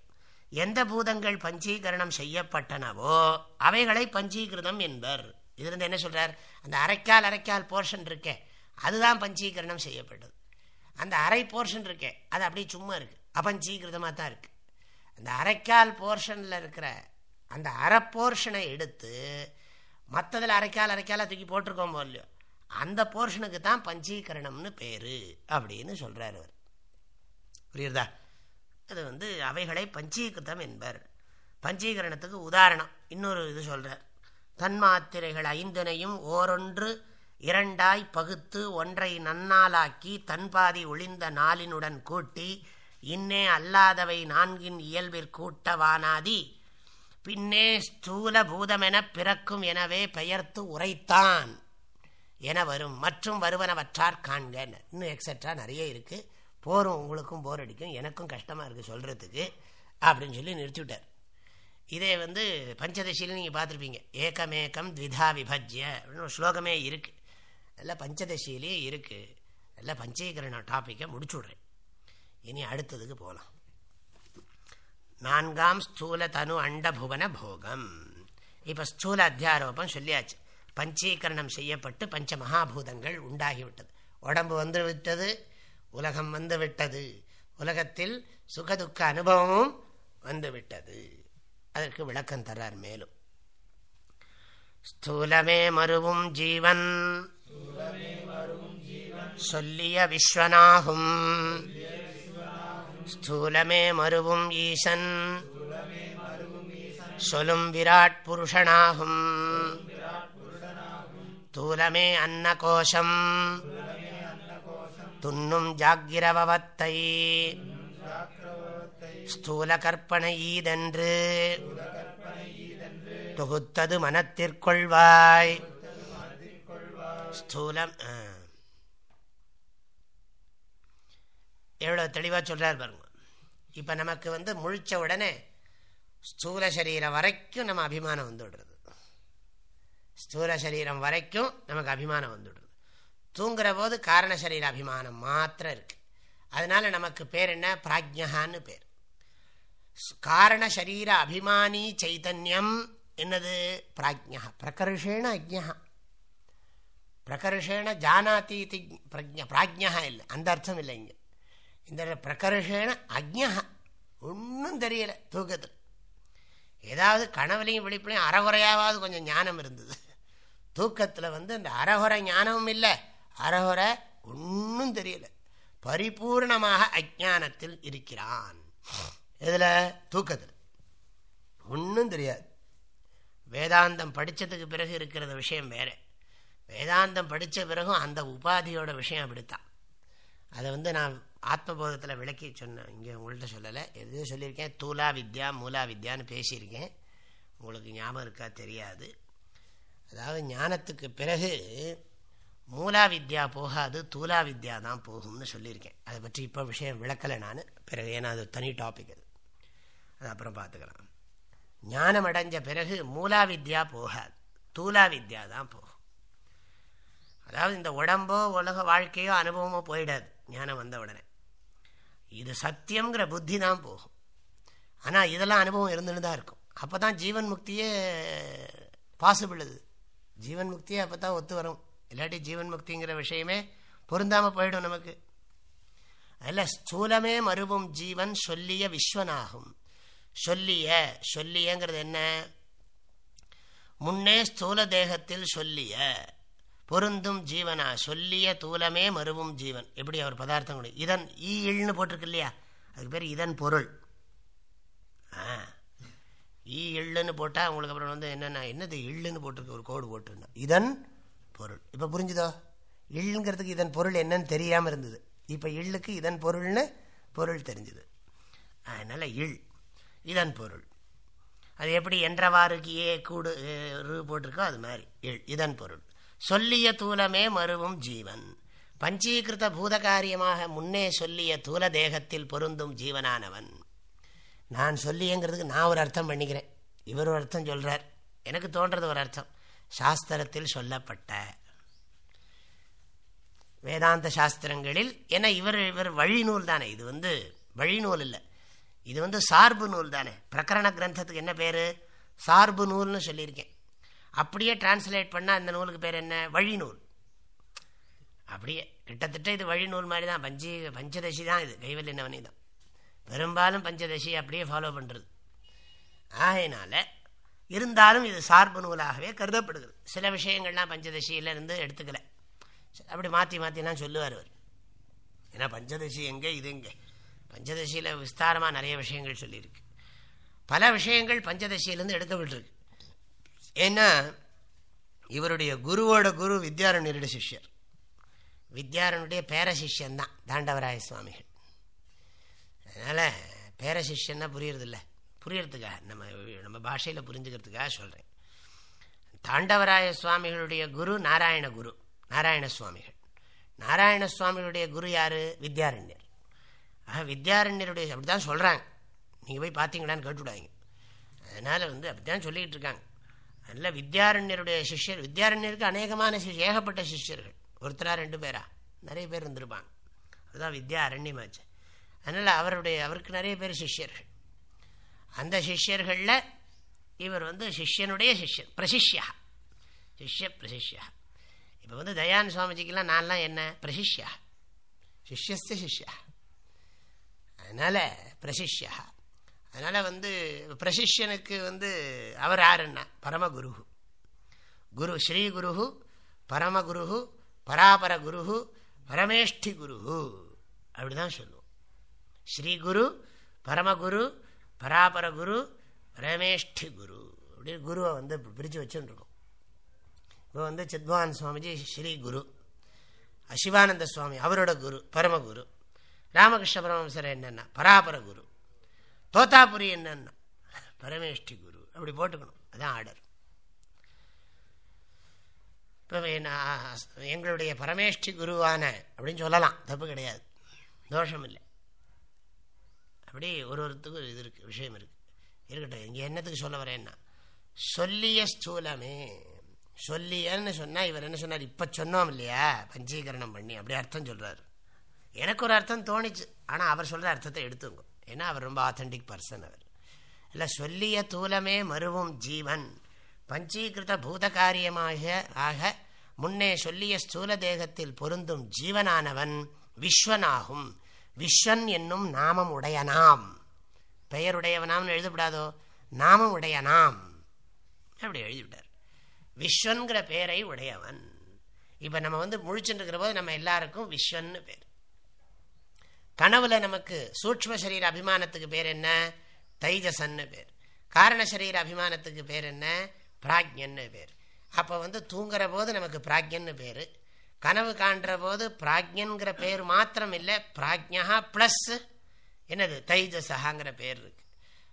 எந்த பூதங்கள் பஞ்சீகரணம் செய்யப்பட்டனவோ அவைகளை பஞ்சீகிருதம் என்பர். இதுலேருந்து என்ன சொல்கிறார் அந்த அரைக்கால் அரைக்கால் போர்ஷன் இருக்கே. அதுதான் பஞ்சீகரணம் செய்யப்பட்டது. அந்த அரை போர்ஷன் இருக்கே. அது அப்படியே சும்மா இருக்கு. அபஞ்சீகிருதமாக தான் இருக்கு. அந்த அரைக்கால் போர்ஷனில் இருக்கிற அந்த அரை போர்ஷனை எடுத்து மற்றதில் அரைக்கால் அரைக்காலாக தூக்கி போட்டிருக்கோம் இல்லையோ. அந்த போர்ஷனுக்கு தான் பஞ்சீகரணம்னு பேர் அப்படின்னு சொல்கிறார் அவர். புரியுறதா? அது வந்து அவைகளை பஞ்சீகிருதம் என்பர். பஞ்சீகரணத்துக்கு உதாரணம். இன்னொரு இது சொல்கிறார் தன்மாத்திரைகள் ஐந்தினையும் ஓரொன்று இரண்டாய் பகுத்து ஒன்றை நன்னாலாக்கி தன்பாதி ஒளிந்த நாளினுடன் கூட்டி இன்னே அல்லாதவை நான்கின் இயல்பிற்கூட்டவானாதி பின்னே ஸ்தூல பூதமெனப் பிறக்கும் எனவே பெயர்த்து உரைத்தான் என வரும். மற்றும் வருவனவற்றார் காண்க. இன்னும் எக்ஸட்ரா நிறைய இருக்குது போரும் உங்களுக்கும் போர் அடிக்கும். எனக்கும் கஷ்டமாக இருக்குது சொல்கிறதுக்கு அப்படின்னு சொல்லி நிறுத்திவிட்டார். இதே வந்து பஞ்சதசியில் நீங்கள் பார்த்துருப்பீங்க. ஏகமேகம் த்விதா விபஜ்ய அப்படின்னு ஒரு ஸ்லோகமே இருக்குது நல்லா பஞ்சதசியிலே இருக்குது நல்லா பஞ்சீகரண டாப்பிக்கை முடிச்சு விடுறேன் இனி அடுத்ததுக்கு போகலாம் நான்காம் ஸ்தூல தனு அண்டபுவன போகம். இப்போ ஸ்தூல அத்தியாரோபம் சொல்லியாச்சு. பஞ்சீகரணம் செய்யப்பட்டு பஞ்ச மகாபூதங்கள் உண்டாகிவிட்டது. உடம்பு வந்து விட்டது உலகம் வந்து விட்டது உலகத்தில் சுகதுக்க அனுபவமும் வந்து விட்டது அதற்கு விளக்கம் தர்றார் மேலும். ஸ்தூலமே மருவும் ஜீவன். சொல்லிய விஸ்வனாகும் ஸ்தூலமே மருவும் ஈசன். சொல்லும் விராட் புருஷனாகும். தூலமே அன்னகோஷம். துண்ணும் ஜாகிரவத்தை ஸ்தூல கற்பனை ஈதென்று. தொகுத்தது மனத்திற்கொள்வாய். ஸ்தூலம் எவ்வளோ தெளிவாக சொல்கிறார் பாருங்க. இப்போ நமக்கு வந்து முழிச்ச உடனே ஸ்தூல சரீரம் வரைக்கும் நம்ம அபிமானம் வந்துவிடுறது ஸ்தூல சரீரம் வரைக்கும் நமக்கு அபிமானம் வந்துவிடுறது தூங்குற போது காரண சரீர அபிமானம் மாத்திரம் இருக்கு. அதனால நமக்கு பேர் என்ன? பிராஜ்யகான்னு பேர். காரண சரீர அபிமானி சைதன்யம் என்னது? பிராஜ்யா பிரகர்ஷேன அஜ்யா பிரகர்ஷேண ஜானாதி பிரஜா பிராஜ்யா இல்லை அந்த அர்த்தம் இல்லை இங்கே இந்த பிரகர்ஷேன அக்ஞா ஒன்றும் தெரியல தூக்கத்தில் ஏதாவது கனவுலையும் விழிப்புலையும் அறகுறையாவது கொஞ்சம் ஞானம் இருந்தது தூக்கத்தில் வந்து இந்த அறகுறை ஞானமும் இல்லை அறகுறை ஒன்றும் தெரியல பரிபூர்ணமாக அஜானத்தில் இருக்கிறான் இதில் தூக்கத்தில் ஒன்றும் தெரியாது வேதாந்தம் படித்ததுக்கு பிறகு இருக்கிறத விஷயம் வேறு வேதாந்தம் படித்த பிறகும் அந்த உபாதியோட விஷயம் அப்படித்தான். அதை வந்து நான் ஆத்மபோதத்தில் விளக்கி சொன்னேன். இங்கே உங்கள்கிட்ட சொல்லலை. எதுவும் சொல்லியிருக்கேன். தூலா வித்யா மூலா வித்யான்னு பேசியிருக்கேன். உங்களுக்கு ஞாபகம் இருக்கா? தெரியாது. அதாவது ஞானத்துக்கு பிறகு மூலா வித்யா போகாது தூலா வித்யா தான் போகும்னு சொல்லியிருக்கேன். அதை பற்றி இப்போ விஷயம் விளக்கலை நான். பிறகு ஏன்னா அது தனி டாபிக் அது. அது அப்புறம் பார்த்துக்கலாம். ஞானம் அடைஞ்ச பிறகு மூலா வித்யா போகாது தூலா வித்யா தான் போகும். அதாவது இந்த உடம்போ உலக வாழ்க்கையோ அனுபவமோ போயிடாது. ஞானம் வந்த உடனே. இது சத்தியங்கிற புத்தி தான் போகும். ஆனால் இதெல்லாம் அனுபவம் இருந்துன்னு தான் இருக்கும். அப்போ தான் ஜீவன் முக்தியே பாசிபிள் இது. ஜீவன் முக்தியே அப்போ தான் ஒத்து வரும். இல்லாட்டி ஜீவன் முக்திங்கிற விஷயமே பொருந்தாமல் போயிடும் நமக்கு. அதில் ஸ்தூலமே மறுபும் ஜீவன் சொல்லிய விஸ்வனாகும். சொல்லிய சொல்லியங்கிறது என்ன? முன்னே ஸ்தூல தேகத்தில் சொல்லிய பொருந்தும் ஜீவனா? சொல்லிய தூலமே மறுவும் ஜீவன். எப்படி அவர் பதார்த்தம் கொடு இதன் ஈ இல்னு போட்டிருக்கு இல்லையா? அதுக்கு பேர் இதன் பொருள். ஆ. ஈ இள்ளுன்னு போட்டால் உங்களுக்கு அப்புறம் வந்து என்னென்ன என்னது இள்ளுன்னு போட்டிருக்கு ஒரு கோடு போட்டுருந்தா இதன் பொருள். இப்போ புரிஞ்சுதோ? இள்ளுங்கிறதுக்கு இதன் பொருள் என்னன்னு தெரியாமல் இருந்தது. இப்போ இள்ளுக்கு இதன் பொருள்னு பொருள் தெரிஞ்சுது. அதனால் இல் இதன் பொருள். அது எப்படி என்றவாறுக்கு ஏ கூடு ரூ போட்டிருக்கோ அது மாதிரி. இல் இதன் பொருள். சொல்லிய தூலமே மறுவும் ஜீவன். பஞ்சீகிருத பூதகாரியமாக முன்னே சொல்லிய தூல தேகத்தில் பொருந்தும் ஜீவனானவன். நான் சொல்லியங்கிறதுக்கு நான் ஒரு அர்த்தம் பண்ணிக்கிறேன். இவர் ஒரு அர்த்தம் சொல்கிறார் எனக்கு தோன்றது ஒரு அர்த்தம். சாஸ்திரத்தில் சொல்லப்பட்ட வேதாந்த சாஸ்திரங்களில் ஏன்னா இவர் இவர் வழிநூல் தானே. இது வந்து வழிநூல் இல்லை. இது வந்து சார்பு நூல் தானே. பிரகரண கிரந்தத்துக்கு என்ன பேர்? சார்பு நூல்னு சொல்லியிருக்கேன். அப்படியே டிரான்ஸ்லேட் பண்ணால் அந்த நூலுக்கு பேர் என்ன? வழிநூல். அப்படியே கிட்டத்தட்ட இது வழிநூல் மாதிரி தான் பஞ்சி பஞ்சதசி தான் இது. கைவல்ய நவனி தான். பெரும்பாலும் பஞ்சதசி அப்படியே ஃபாலோ பண்ணுறது ஆகையினால இருந்தாலும் இது சார்பு நூலாகவே கருதப்படுகிறது. சில விஷயங்கள்லாம் பஞ்சதசியிலேருந்து எடுத்துக்கல. அப்படி மாற்றி மாற்றிலாம் சொல்லுவார் அவர். ஏன்னா பஞ்சதசி எங்கே இது எங்கே? பஞ்சதசியில் விஸ்தாரமாக நிறைய விஷயங்கள் சொல்லியிருக்கு. பல விஷயங்கள் பஞ்சதசியிலேருந்து எடுக்கப்பட்டிருக்கு. ஏன்னா இவருடைய குருவோட குரு வித்யாரண்யருடைய சிஷ்யர். வித்யாரனுடைய பேர சிஷ்யன்தான் தாண்டவராய சுவாமிகள். அதனால் பேர சிஷ்யன்னா புரியறதில்ல. புரியறதுக்காக நம்ம நம்ம பாஷையில் புரிஞ்சுக்கிறதுக்காக சொல்கிறேன் தாண்டவராய சுவாமிகளுடைய குரு நாராயண குரு நாராயண சுவாமிகள். நாராயண சுவாமிகளுடைய குரு யார்? வித்யாரண்யர். ஆக வித்யாரண்யருடைய அப்படி தான் சொல்கிறாங்க நீங்கள் போய் பார்த்தீங்களான்னு கேட்டுவிடாங்க அதனால் வந்து அப்படி தான் சொல்லிக்கிட்டு இருக்காங்க. நல்ல வித்யாரண்யருடைய சிஷ்யர் வித்யாரண்யருக்கு அநேகமான சிஷ் ஏகப்பட்ட சிஷ்யர்கள். ஒருத்தரா ரெண்டு பேரா? நிறைய பேர் இருந்திருப்பாங்க. அதுதான் வித்யா அரண்யமாச்சு அதனால் அவருடைய அவருக்கு நிறைய பேர் சிஷ்யர்கள். அந்த சிஷ்யர்களில் இவர் வந்து சிஷ்யனுடைய சிஷ்யர் பிரசிஷ்யா. சிஷ்ய பிரசிஷ்யா. இப்போ வந்து தயான் சுவாமிஜிக்கெல்லாம் நான்லாம் என்ன? பிரசிஷ்யா. சிஷ்யஸ்த சிஷ்யா. அதனால் பிரசிஷ்யா. அதனால் வந்து பிரசிஷ்யனுக்கு வந்து அவர் யாருன்னா? பரமகுரு குரு ஸ்ரீ குரு பரமகுரு பராபர குரு பரமேஷ்டி குரு அப்படிதான் சொல்லுவோம். ஸ்ரீகுரு பரமகுரு பராபர குரு பரமேஷ்டி குரு அப்படி குருவை வந்து பிரித்து வச்சுருக்கோம். இப்போ வந்து சித்வான் சுவாமிஜி ஸ்ரீ குரு சிவானந்த சுவாமி அவரோட குரு பரமகுரு. ராமகிருஷ்ண பரமம்சர் என்னென்னா? பராபர குரு தோத்தாபுரி என்னன்னா. பரமேஷ்டி குரு. அப்படி போட்டுக்கணும். அதான் ஆர்டர். இப்போ எங்களுடைய பரமேஷ்டி குருவான அப்படின்னு சொல்லலாம். தப்பு கிடையாது. தோஷம் இல்லை. அப்படி ஒரு ஒருத்துக்கும் இது இருக்குது விஷயம் இருக்குது இருக்கட்டும் இங்கே என்னத்துக்கு சொல்ல வரேன்னா சொல்லிய ஸ்தூலமே. சொல்லியன்னு சொன்னால் இவர் என்ன சொன்னார்? இப்போ சொன்னோம் இல்லையா? பஞ்சீகரணம் பண்ணி அப்படி அர்த்தம் சொல்கிறார் எனக்கு ஒரு அர்த்தம் தோணிச்சு. ஆனால் அவர் சொல்கிற அர்த்தத்தை எடுத்துங்க ஏன்னா அவர் ரொம்ப ஆத்தென்டிக் பர்சன் அவர். இல்லை சொல்லிய தூலமே மருவும் ஜீவன். பஞ்சீகிருத பூத காரியமாக ஆக முன்னே சொல்லிய ஸ்தூல தேகத்தில் பொருந்தும் ஜீவனானவன் விஸ்வனாகும். விஸ்வன் என்னும் நாமம் உடையனாம் பெயருடையவனாம்னு எழுதப்படாதோ? நாமம் உடையனாம் அப்படி எழுதிவிட்டார். விஸ்வன்கிற பெயரை உடையவன். இப்போ நம்ம வந்து முழிச்சுட்டு போது நம்ம எல்லாருக்கும் விஸ்வன்னு பேர். கனவுல நமக்கு சூக்ம சரீர அபிமானத்துக்கு பேர் என்ன? தைஜசன்னு பேர். காரண சரீர அபிமானத்துக்கு பேர் என்ன? பிராக்யன்னு பேர். அப்போ வந்து தூங்குற போது நமக்கு பிராக்யன்னு பேர். கனவு காண்ற போது பிராக்யன்கிற பேர் மாத்திரம் இல்லை பிராக்யா ப்ளஸ் என்னது? தைஜசகாங்கிற பேர் இருக்கு.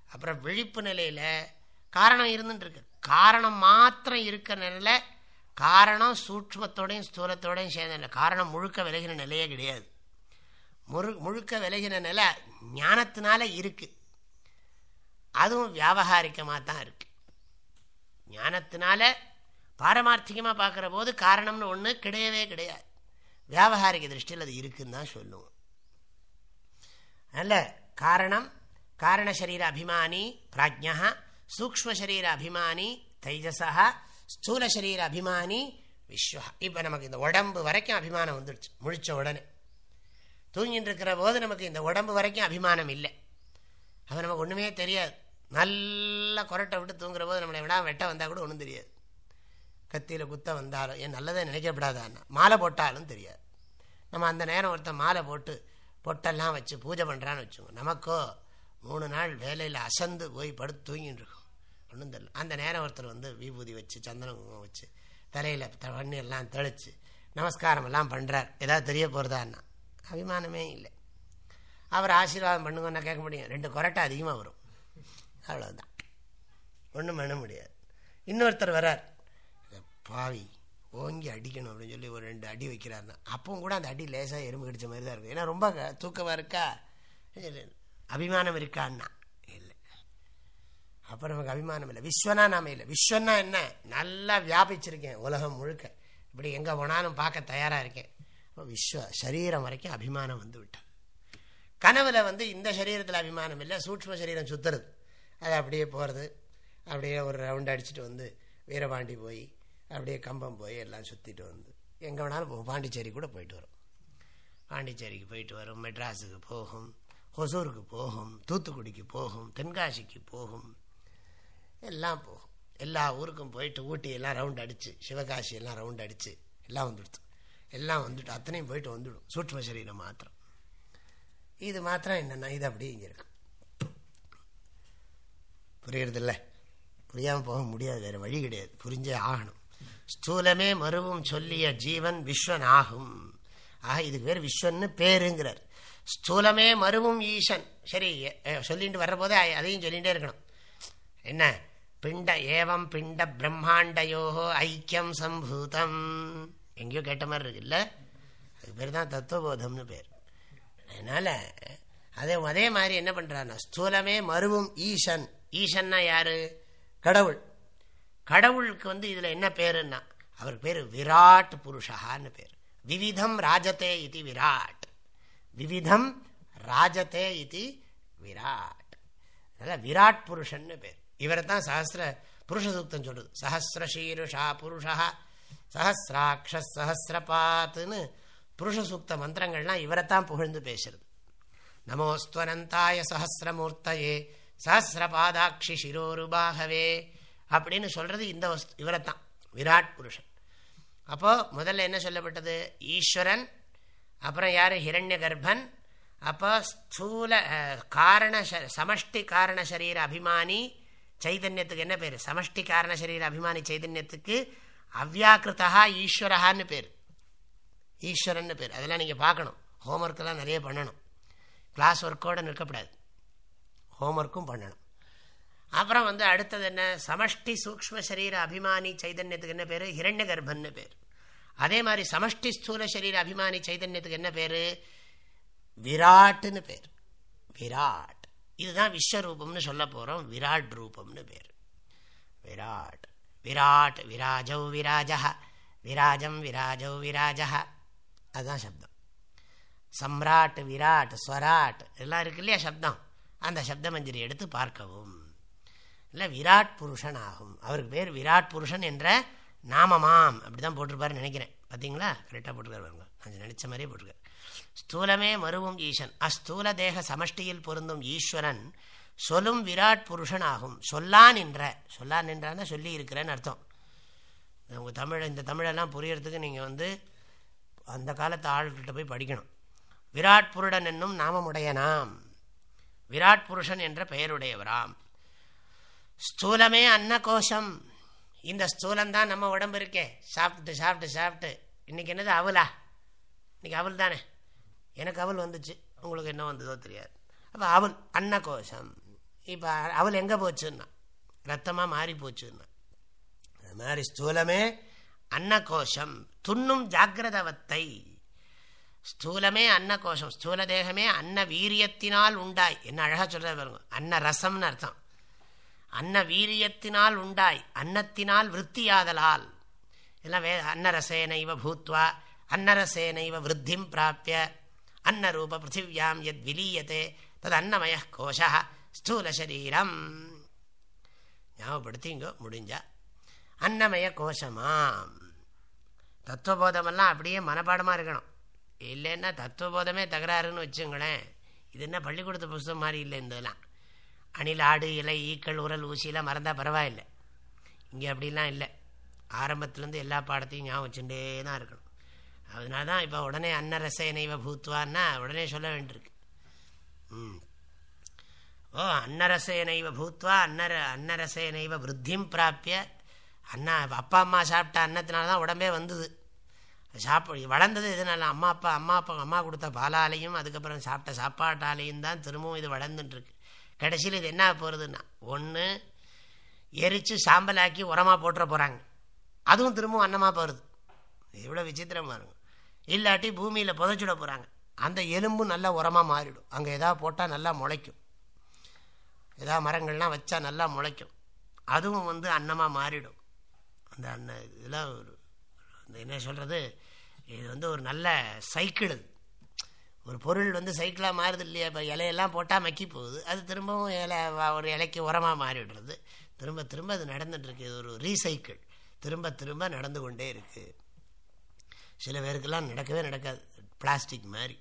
அப்புறம் விழிப்பு நிலையில் காரணம் இருந்துட்டு காரணம் மாத்திரம் இருக்கிற நிலையில் காரணம் சூட்சமத்தோடையும் ஸ்தூலத்தோடையும் சேர்ந்த காரணம் முழுக்க விலகின நிலையே கிடையாது. முழு முழுக்க விலகின நிலை ஞானத்தினால இருக்கு. அதுவும் வியாபகாரிக்கமாக தான் இருக்கு. ஞானத்தினால பாரமார்த்திகமாக பார்க்குற போது காரணம்னு ஒன்று கிடையவே கிடையாது. வியாபகாரிக திருஷ்டியில் அது இருக்குன்னு தான் சொல்லுவோம். அல்ல காரணம் காரண சரீர அபிமானி பிராஜ்யா சூக்ம சரீர அபிமானி தைஜசா ஸ்தூல சரீர அபிமானி விஸ்வா இப்போ நமக்கு இந்த உடம்பு வரைக்கும் அபிமானம் வந்துடுச்சு முழிச்ச உடனே. தூங்கிட்டு இருக்கிற போது நமக்கு இந்த உடம்பு வரைக்கும் அபிமானம் இல்லை. அது நமக்கு ஒன்றுமே தெரியாது. நல்லா கொரட்டை விட்டு தூங்குற போது நம்மளை விடா வெட்ட வந்தால் கூட ஒன்றும் தெரியாது. கத்தியில் குத்த வந்தாலும் ஏன் நல்லதை நினைக்கப்படாதான்னா மாலை போட்டாலும் தெரியாது. நம்ம அந்த நேரம் ஒருத்தன் மாலை போட்டு பொட்டெல்லாம் வச்சு பூஜை பண்ணுறான்னு வச்சுக்கோங்க. நமக்கோ மூணு நாள் வேலையில் அசந்து போய் படுத்து தூங்கிட்டு இருக்கோம் ஒன்றும் தெரியல. அந்த நேரம் ஒருத்தர் வந்து விபூதி வச்சு சந்தனம் வச்சு தலையில் தண்ணி எல்லாம் தெளித்து நமஸ்காரம் எல்லாம் பண்ணுறார் ஏதாவது தெரிய போகிறதான்னா அபிமானமே இல்லை. அவர் ஆசீர்வாதம் பண்ணுங்கன்னா கேட்க முடியும். ரெண்டு கொரட்டை அதிகமாக வரும். அவ்வளோதான் ஒன்றும் பண்ண முடியாது. இன்னொருத்தர் வரார். பாவி ஓங்கி அடிக்கணும் அப்படின்னு சொல்லி ஒரு ரெண்டு அடி வைக்கிறாருன்னா அப்பவும் கூட அந்த அடி லேசாக எறும்பு கடிச்ச மாதிரி தான் இருக்கும். ஏன்னா ரொம்ப தூக்கமாக இருக்கா? அபிமானம் இருக்கான்னா? இல்லை. அப்போ நமக்கு அபிமானம் இல்லை. விஸ்வனா நாம இல்லை. விஸ்வன்னா என்ன? நல்லா வியாபிச்சிருக்கேன் உலகம் முழுக்க. இப்படி எங்கே போனாலும் பார்க்க தயாராக இருக்கேன். விஸ்வ சரீரம் வரைக்கும் அபிமானம் வந்து விட்டது கனவுல வந்து இந்த சரீரத்தில் அபிமானம் இல்லை சூட்ச்ம சரீரம் சுத்துறது. அது அப்படியே போகிறது அப்படியே ஒரு ரவுண்ட் அடிச்சுட்டு வந்து வீரபாண்டி போய் அப்படியே கம்பம் போய் எல்லாம் சுற்றிட்டு வந்து எங்கே வேணாலும் போகும் பாண்டிச்சேரி கூட போயிட்டு வரும். பாண்டிச்சேரிக்கு போயிட்டு வரும் மெட்ராஸுக்கு போகும் ஹொசூருக்கு போகும் தூத்துக்குடிக்கு போகும் தென்காசிக்கு போகும். எல்லாம் போகும். எல்லா ஊருக்கும் போயிட்டு ஊட்டி எல்லாம் ரவுண்ட் அடித்து சிவகாசி எல்லாம் ரவுண்ட் அடித்து எல்லாம் வந்துடுத்து எல்லாம் வந்துட்டு அத்தனையும் போயிட்டு வந்துடும். சூட்சம சரீரம் மாத்திரம். இது மாத்திரம் என்னென்னா இது அப்படியே இங்கே இருக்கு. புரியறதில்ல? புரியாமல் போக முடியாது வேறு வழி கிடையாது. புரிஞ்சே ஆகணும். ஸ்தூலமே மருவும் சொல்லிய ஜீவன் விஸ்வன் ஆகும் ஆக இதுக்கு பேர் விஸ்வன்னு பேருங்கிறார். ஸ்தூலமே மருவும் ஈசன். சரி சொல்லிட்டு வர்றபோதே அதையும் சொல்லிகிட்டே இருக்கணும். என்ன? பிண்ட ஏவம் பிண்ட பிரம்மாண்டையோ ஐக்கியம் சம்பூதம். எங்கேயோ கேட்ட மாதிரி இருக்குல்ல? அதுக்கு பேர் தான் தத்துவபோதம்னு பேர். அதனால் அதே அதே மாதிரி என்ன பண்ணுறாருன்னா ஸ்தூலமே மருவும் ஈசன் ஈசன்னா யாரு? கடவுள். கடவுளுக்கு வந்து இதில் என்ன பேருன்னா அவருக்கு பேர் விராட் புருஷகான்னு பேர். விவிதம் ராஜதே இது விராட். விவிதம் ராஜதே இது விராட். அதனால் விராட் புருஷன்னு பேர். இவரை தான் சஹசிர புருஷ சூக்தம் சொல்லுது. சஹசிரஷீருஷா புருஷா சஹசிராட்ச சஹசிரபாத்துன்னு புருஷ சூக்த மந்திரங்கள்லாம் இவரைத்தான் புகழ்ந்து பேசுறது. நமோஸ்துவனந்தாய சஹசிரமூர்த்தையே சஹசிரபாதாட்சி சிரோருபாகவே அப்படின்னு சொல்றது இந்த வஸ்து இவரைத்தான் விராட் புருஷன். அப்போ முதல்ல என்ன சொல்லப்பட்டது? ஈஸ்வரன் அப்புறம் யார்? ஹிரண்ய கர்ப்பன் அப்போ ஸ்தூல காரண சமஷ்டி காரண சரீர அபிமானி சைதன்யத்துக்கு என்ன பேர்? சமஷ்டி காரண சரீர அபிமானி சைதன்யத்துக்கு அவ்வியாக்கிருத்தா ஈஸ்வரஹான்னு பேர். ஈஸ்வரன் பேர். அதெல்லாம் நீங்கள் பார்க்கணும். ஹோம்ஒர்க்கெல்லாம் நிறைய பண்ணணும். கிளாஸ் ஒர்க்கோடு நிற்கக்கூடாது. ஹோம்ஒர்க்கும் பண்ணணும். அப்புறம் வந்து அடுத்தது என்ன? சமஷ்டி சூக்ம சரீர அபிமானி சைதன்யத்துக்கு என்ன பேர்? ஹிரண்ய கர்ப்பன்னு பேர். அதே மாதிரி சமஷ்டி ஸ்தூல சரீர அபிமானி சைதன்யத்துக்கு என்ன பேர்? விராட்டுன்னு பேர். விராட். இதுதான் விஸ்வரூபம்னு சொல்ல போகிறோம் விராட் ரூபம்னு பேர். விராட். விராட் விராஜௌ விராஜ விராஜம் விராஜௌ விராஜா அதுதான் சப்தம். சம்ராட் விராட் ஸ்வராட் எல்லாம் இருக்கு இல்லையா சப்தம்? அந்த சப்தமஞ்சரி எடுத்து பார்க்கவும். இல்லை விராட் புருஷன் ஆகும் அவருக்கு பேர் விராட் புருஷன் என்ற நாமமாம். அப்படி தான் போட்டிருப்பாருன்னு நினைக்கிறேன். பார்த்தீங்களா கரெக்டாக போட்டிருக்காரு பாருங்க. நான் நினச்ச மாதிரியே போட்டிருக்காரு. ஸ்தூலமே மருவும் ஈசன். அஸ்தூல தேக சமஷ்டியில் பொருந்தும் ஈஸ்வரன். சொல்லும் விராட் புருஷன் ஆகும் சொல்லா நின்ற. சொல்லா நின்றான்னு சொல்லி இருக்கிறேன்னு அர்த்தம். உங்கள் தமிழ் இந்த தமிழெல்லாம் புரியறதுக்கு நீங்கள் வந்து அந்த காலத்து ஆள்கிட்ட போய் படிக்கணும். விராட் புருடன் என்னும் நாமமுடைய நாம் விராட் புருஷன் என்ற பெயருடையவராம். ஸ்தூலமே அன்னகோஷம். இந்த ஸ்தூலம்தான் நம்ம உடம்பு இருக்கே. சாப்பிட்டு சாப்பிட்டு சாப்பிட்டு. இன்றைக்கி என்னது அவலா? இன்னைக்கு அவல் தானே? எனக்கு அவல் வந்துச்சு. உங்களுக்கு என்ன வந்ததோ தெரியாது. அப்போ அவல் அன்னகோஷம். இப்போ அவள் எங்கே போச்சுன்னா? ரத்தமாக மாறி போச்சுன்னா. அது மாதிரி ஸ்தூலமே அன்னகோஷம் துண்ணும் ஜாகிரதவத்தை ஸ்தூலமே அன்னகோஷம் ஸ்தூல தேகமே அன்ன வீரியத்தினால் உண்டாய். என்ன அழகாக சொல்ற பாருங்க. அன்ன ரசம்னு அர்த்தம். அன்ன வீரியத்தினால் உண்டாய் அன்னத்தினால் விற்த்தியாதலால் எல்லாம் வே அன்னரசேனைவ பூத்வா அன்னரசேனைவ விருத்திம் பிராப்பிய அன்னரூப பிருத்திவியாம் எத் விலீயத்தே தது அன்னமய கோஷா ஸ்தூல சரீரம். ஞாபகப்படுத்திங்கோ முடிஞ்சா. அன்னமய கோஷமாம். தத்துவபோதமெல்லாம் அப்படியே மனப்பாடமாக இருக்கணும். இல்லைன்னா தத்துவபோதமே தகராறுன்னு வச்சுங்களேன். இது என்ன பள்ளிக்கூடத்து புஸ்தகம் மாதிரி இல்லை இதெல்லாம். அணில் ஆடு இலை ஈக்கள் உரல் ஊசியெல்லாம் மறந்தால் பரவாயில்லை. இங்கே அப்படிலாம் இல்லை. ஆரம்பத்துலேருந்து எல்லா பாடத்தையும் ஞாபகம் வச்சுட்டே தான் இருக்கணும். அதனால தான் இப்போ உடனே அன்னரசேனைவ பூத்துவான்னா உடனே சொல்ல வேண்டியிருக்கு. ம். ஓ அன்னரசேனைவ பூத்வா அன்னர அன்னரசேனைவ விருத்தியும் பிராப்பிய அண்ணா அப்பா அம்மா சாப்பிட்ட அன்னத்தினால தான் உடம்பே வந்தது. சாப்பிடு வளர்ந்தது இதனால அம்மா அப்பா அம்மா அப்பா அம்மா கொடுத்த பாலாலையும் அதுக்கப்புறம் சாப்பிட்ட சாப்பாட்டாலையும் தான் திரும்பவும் இது வளர்ந்துட்டுருக்கு. கடைசியில் இது என்ன போகிறதுன்னா ஒன்று எரித்து சாம்பலாக்கி உரமாக போட்டுற போகிறாங்க அதுவும் திரும்பவும் அன்னமாக போகிறது எவ்வளோ விசித்திரமாக இருக்கும் இல்லாட்டி பூமியில் புதைச்சிட போகிறாங்க அந்த எலும்பும் நல்லா உரமாக மாறிடும். அங்கே எதாவது போட்டால் நல்லா முளைக்கும். எதாவது மரங்கள்லாம் வச்சா நல்லா முளைக்கும். அதுவும் வந்து அன்னமாக மாறிடும். அந்த அன்ன இதெல்லாம் ஒரு என்ன சொல்கிறது இது வந்து ஒரு நல்ல சைக்கிள் இது ஒரு பொருள் வந்து சைக்கிளாக மாறுது இல்லையா? இப்போ இலையெல்லாம் போட்டால் மக்கி போகுது. அது திரும்பவும் இலை ஒரு இலைக்கு உரமாக மாறிவிடுறது திரும்ப திரும்ப அது நடந்துட்டுருக்கு. இது ஒரு ரீசைக்கிள். திரும்ப திரும்ப நடந்து கொண்டே இருக்குது சில பேருக்கெல்லாம் நடக்கவே நடக்காது. பிளாஸ்டிக் மாதிரி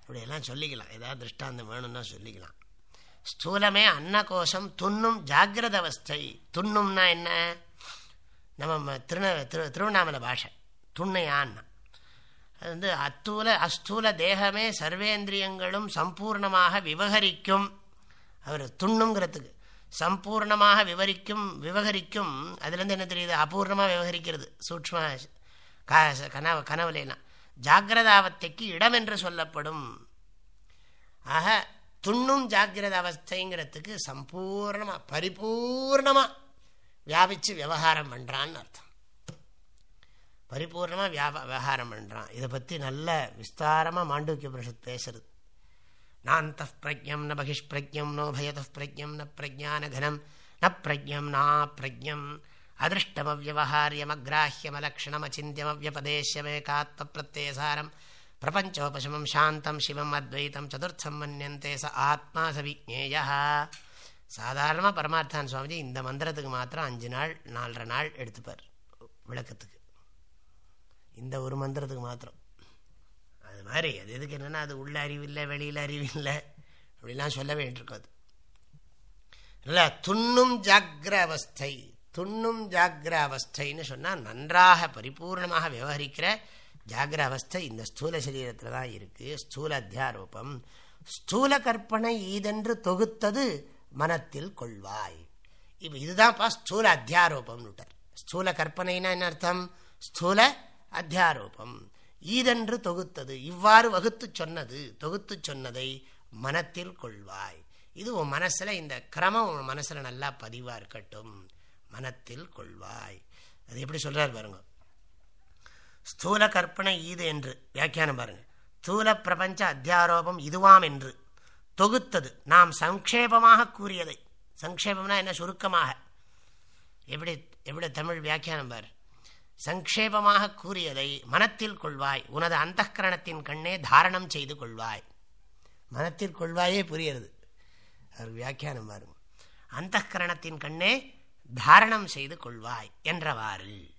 இப்படியெல்லாம் சொல்லிக்கலாம். ஏதாவது திருஷ்டாந்தம் வேணும்னா சொல்லிக்கலாம். ஸ்தூலமே அன்னகோஷம் துண்ணும் ஜாகிரத அவஸ்தை துண்ணும்னா என்ன? நம்ம திருண திரு திருவண்ணாமலை பாஷை. துண்ணையான்னா அது வந்து அத்தூல அஸ்தூல தேகமே சர்வேந்திரியங்களும் சம்பூர்ணமாக விவகரிக்கும். அவர் துண்ணுங்கிறதுக்கு சம்பூர்ணமாக விவரிக்கும் விவகரிக்கும். அதுலேருந்து என்ன தெரியுது? அபூர்ணமாக விவகரிக்கிறது. சூக்ம கனவு கனவுலாம் ஜாகிரதாவத்தைக்கு இடம் என்று சொல்லப்படும். ஆக துண்ணும் ஜாகிரத அவஸ்தைங்கிறதுக்கு சம்பூர்ணமாக பரிபூர்ணமாக வியாபித்து விவகாரம் பண்ணுறான்னு அர்த்தம். பரிபூர்ணமாக வியாப விவகாரம் பண்ணுறான் இதை பற்றி நல்ல விஸ்தாரமாக மாண்டூக்கிய புருஷத் பேசுறது. நாந்த பிரஜம் ந பகிஷ்பிரஜம் நோ பயத பிரஜம் ந பிரஜானகனம் ந பிரஜம் நா பிரஜம் அதிருஷ்டமவியவஹாரியமகிராஹ்யமலக்ஷணமச்சிந்தியமவியபதேஷ்யமேகாத்ம பிரத்யேசாரம். பிரபஞ்சோபசமம் சாந்தம் சிவம் அத்வைத்தம் சதுர்த்தம் மன்னியந்தே ச ஆத்மா சவிஜேயா சாதாரணமாக பரமார்த்தான் சுவாமிஜி இந்த மந்திரத்துக்கு மாத்திரம் அஞ்சு நாள் நாலரை நாள் எடுத்துப்பார் விளக்கத்துக்கு. இந்த ஒரு மந்திரத்துக்கு மாத்திரம். அது மாதிரி அது எதுக்கு என்னென்னா அது உள்ள அறிவு இல்லை வெளியில் அறிவு இல்லை அப்படிலாம் சொல்ல வேண்டியிருக்கும் அது இல்லை துண்ணும் ஜாகிர அவஸ்தை துண்ணும் ஜாகிர அவஸ்தைன்னு சொன்னால் நன்றாக பரிபூர்ணமாக விவகரிக்கிற ஜாகிர அவஸ்தை இந்த ஸ்தூல சரீரத்தில் தான் இருக்குது ஸ்தூல அத்தியாரூபம். ஸ்தூல கற்பனை ஈதென்று தொகுத்தது மனத்தில் கொள்வாய். இப்போ இதுதான்ப்பா ஸ்தூல அத்தியாரூபம்னுட்டார் ஸ்தூல கற்பனைனா என்ன அர்த்தம்? ஸ்தூல அத்தியாரோபம். ஈதென்று தொகுத்தது இவ்வாறு வகுத்து சொன்னது தொகுத்து சொன்னதை மனத்தில் கொள்வாய். இது உன் மனசில் இந்த கிரமம் உன் மனசில் நல்லா பதிவாக இருக்கட்டும். மனத்தில் கொள்வாய். அது எப்படி சொல்கிறார் பாருங்க. ஸ்தூல கற்பனை ஈது என்று வியாக்கியானம் பாருங்க. ஸ்தூல பிரபஞ்ச அத்தியாரோபம் இதுவாம் என்று தொகுத்தது. நாம் சங்கேபமாக கூறியதை. சங்கேபம்னா என்ன? சுருக்கமாக. எப்படி எப்படி தமிழ் வியாக்கியானம் பார். சங்கேபமாக கூறியதை மனத்தில் கொள்வாய். உனது அந்த கரணத்தின் கண்ணே தாரணம் செய்து கொள்வாய். மனத்தில் கொள்வாயே புரியுறது. அவர் வியாக்கியானம் பாருங்க. அந்த கரணத்தின் கண்ணே தாரணம் செய்து கொள்வாய் என்றவாறு.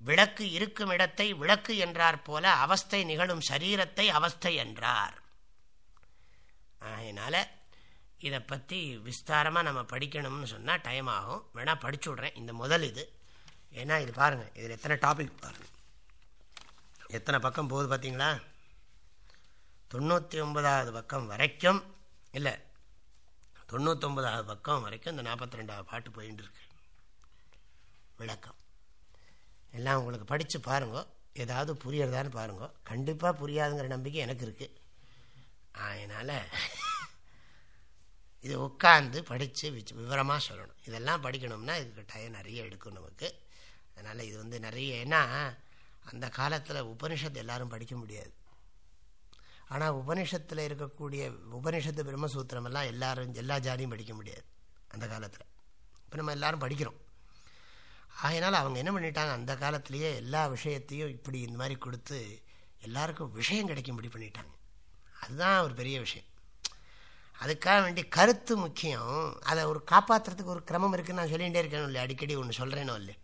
விளக்கு இருக்கும் இடத்தை விளக்கு என்றார் போல அவஸ்தை நிகழும் சரீரத்தை அவஸ்தை என்றார். அதனால் இதை பற்றி விஸ்தாரமாக நம்ம படிக்கணும்னு சொன்னால் டைம் ஆகும். வேணால் படிச்சு விட்றேன். இந்த முதல் இது. ஏன்னா இது பாருங்கள் இதில் எத்தனை டாபிக் பாருங்கள் எத்தனை பக்கம் போகுது பார்த்தீங்களா தொண்ணூற்றி ஒன்பதாவது பக்கம் வரைக்கும் இல்லை தொண்ணூற்றொம்பதாவது பக்கம் வரைக்கும் இந்த நாற்பத்தி ரெண்டாவது பாட்டு போயின்னு இருக்கு. விளக்கம். எல்லாம் உங்களுக்கு படித்து பாருங்க. ஏதாவது புரியறதான்னு பாருங்க. கண்டிப்பாக புரியாதுங்கிற நம்பிக்கை எனக்கு இருக்குது அதனால் இது உட்காந்து படித்து விவரமாக சொல்லணும். இதெல்லாம் படிக்கணும்னா இதுக்கு டைம் நிறைய எடுக்கும் நமக்கு. அதனால் இது வந்து நிறைய ஏன்னா அந்த காலத்தில் உபனிஷத்து எல்லாரும் படிக்க முடியாது. ஆனால் உபனிஷத்தில் இருக்கக்கூடிய உபனிஷத்து பிரம்மசூத்திரமெல்லாம் எல்லாரும் எல்லா ஜாதியும் படிக்க முடியாது. அந்த காலத்தில். இப்போ நம்ம எல்லாரும் படிக்கிறோம். ஆகையினால் அவங்க என்ன பண்ணிட்டாங்க? அந்த காலத்திலேயே எல்லா விஷயத்தையும் இப்படி இந்த மாதிரி கொடுத்து எல்லாருக்கும் விஷயம் கிடைக்கும்படி பண்ணிட்டாங்க. அதுதான் ஒரு பெரிய விஷயம். அதுக்காக வேண்டி கருத்து முக்கியம். அதை ஒரு காப்பாற்றுறதுக்கு ஒரு கிரமம் இருக்குன்னு நான் சொல்லிகிட்டே இருக்கணும் இல்லை அடிக்கடி ஒன்று சொல்கிறேனோ இல்லை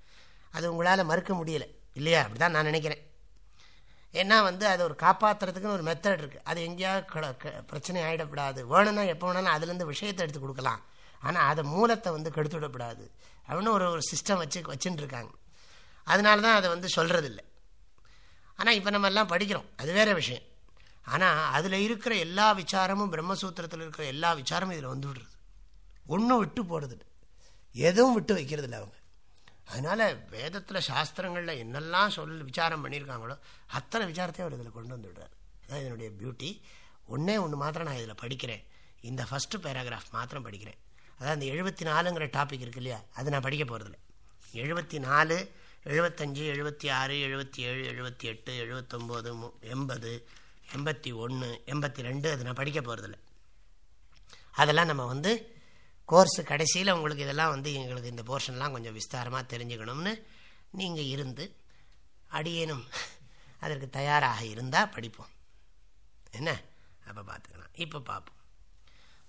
அது உங்களால் மறுக்க முடியலை. இல்லையா? அப்படி தான் நான் நினைக்கிறேன். ஏன்னா வந்து அதை ஒரு காப்பாற்றுறதுக்குன்னு ஒரு மெத்தட் இருக்குது அது எங்கேயாவது பிரச்சனை ஆகிடக்கூடாது வேணும்னா எப்போ வேணாலும் அதுலேருந்து விஷயத்தை எடுத்து கொடுக்கலாம். ஆனால் அதை மூலத்தை வந்து கெடுத்து விடக்கூடாது அப்படின்னு ஒரு ஒரு சிஸ்டம் வச்சு வச்சுட்டு இருக்காங்க அதனால தான் அதை வந்து சொல்கிறதில்ல ஆனால் இப்போ நம்ம எல்லாம் படிக்கிறோம். அது வேறு விஷயம். ஆனால் அதில் இருக்கிற எல்லா விசாரமும் பிரம்மசூத்திரத்தில் இருக்கிற எல்லா விசாரமும் இதில் வந்து விடுறது. ஒன்றும் விட்டு போடுறது எதுவும் விட்டு வைக்கிறது இல்லை அவங்க. அதனால் வேதத்தில் சாஸ்திரங்களில் என்னெல்லாம் சொல் விசாரம் பண்ணியிருக்காங்களோ அத்தனை விசாரத்தையும் அவர் இதில் கொண்டு வந்துவிடுறார் அதான் இதனுடைய பியூட்டி ஒன்றே ஒன்று மாத்திரம் நான் இதில் படிக்கிறேன். இந்த ஃபஸ்ட்டு பேராகிராஃப் மாத்திரம் படிக்கிறேன். அதான் இந்த எழுபத்தி நாலுங்கிற டாபிக் இருக்கு இல்லையா? அது நான் படிக்க போகிறதில்ல எழுபத்தி நாலு எழுபத்தஞ்சு எழுபத்தி ஆறு எழுபத்தி ஏழு எழுபத்தி எட்டு எழுபத்தொம்போது எண்பது எண்பத்தி ஒன்று எண்பத்தி ரெண்டு அது நான் படிக்க போகிறதில்ல அதெல்லாம் நம்ம வந்து கோர்ஸு கடைசியில் உங்களுக்கு இதெல்லாம் வந்து எங்களுக்கு இந்த போர்ஷன்லாம் கொஞ்சம் விஸ்தாரமாக தெரிஞ்சுக்கணும்னு நீங்கள் இருந்து அடியேனும் அதற்கு தயாராக இருந்தால் படிப்போம். என்ன? அப்போ பார்த்துக்கலாம். இப்போ பார்ப்போம்.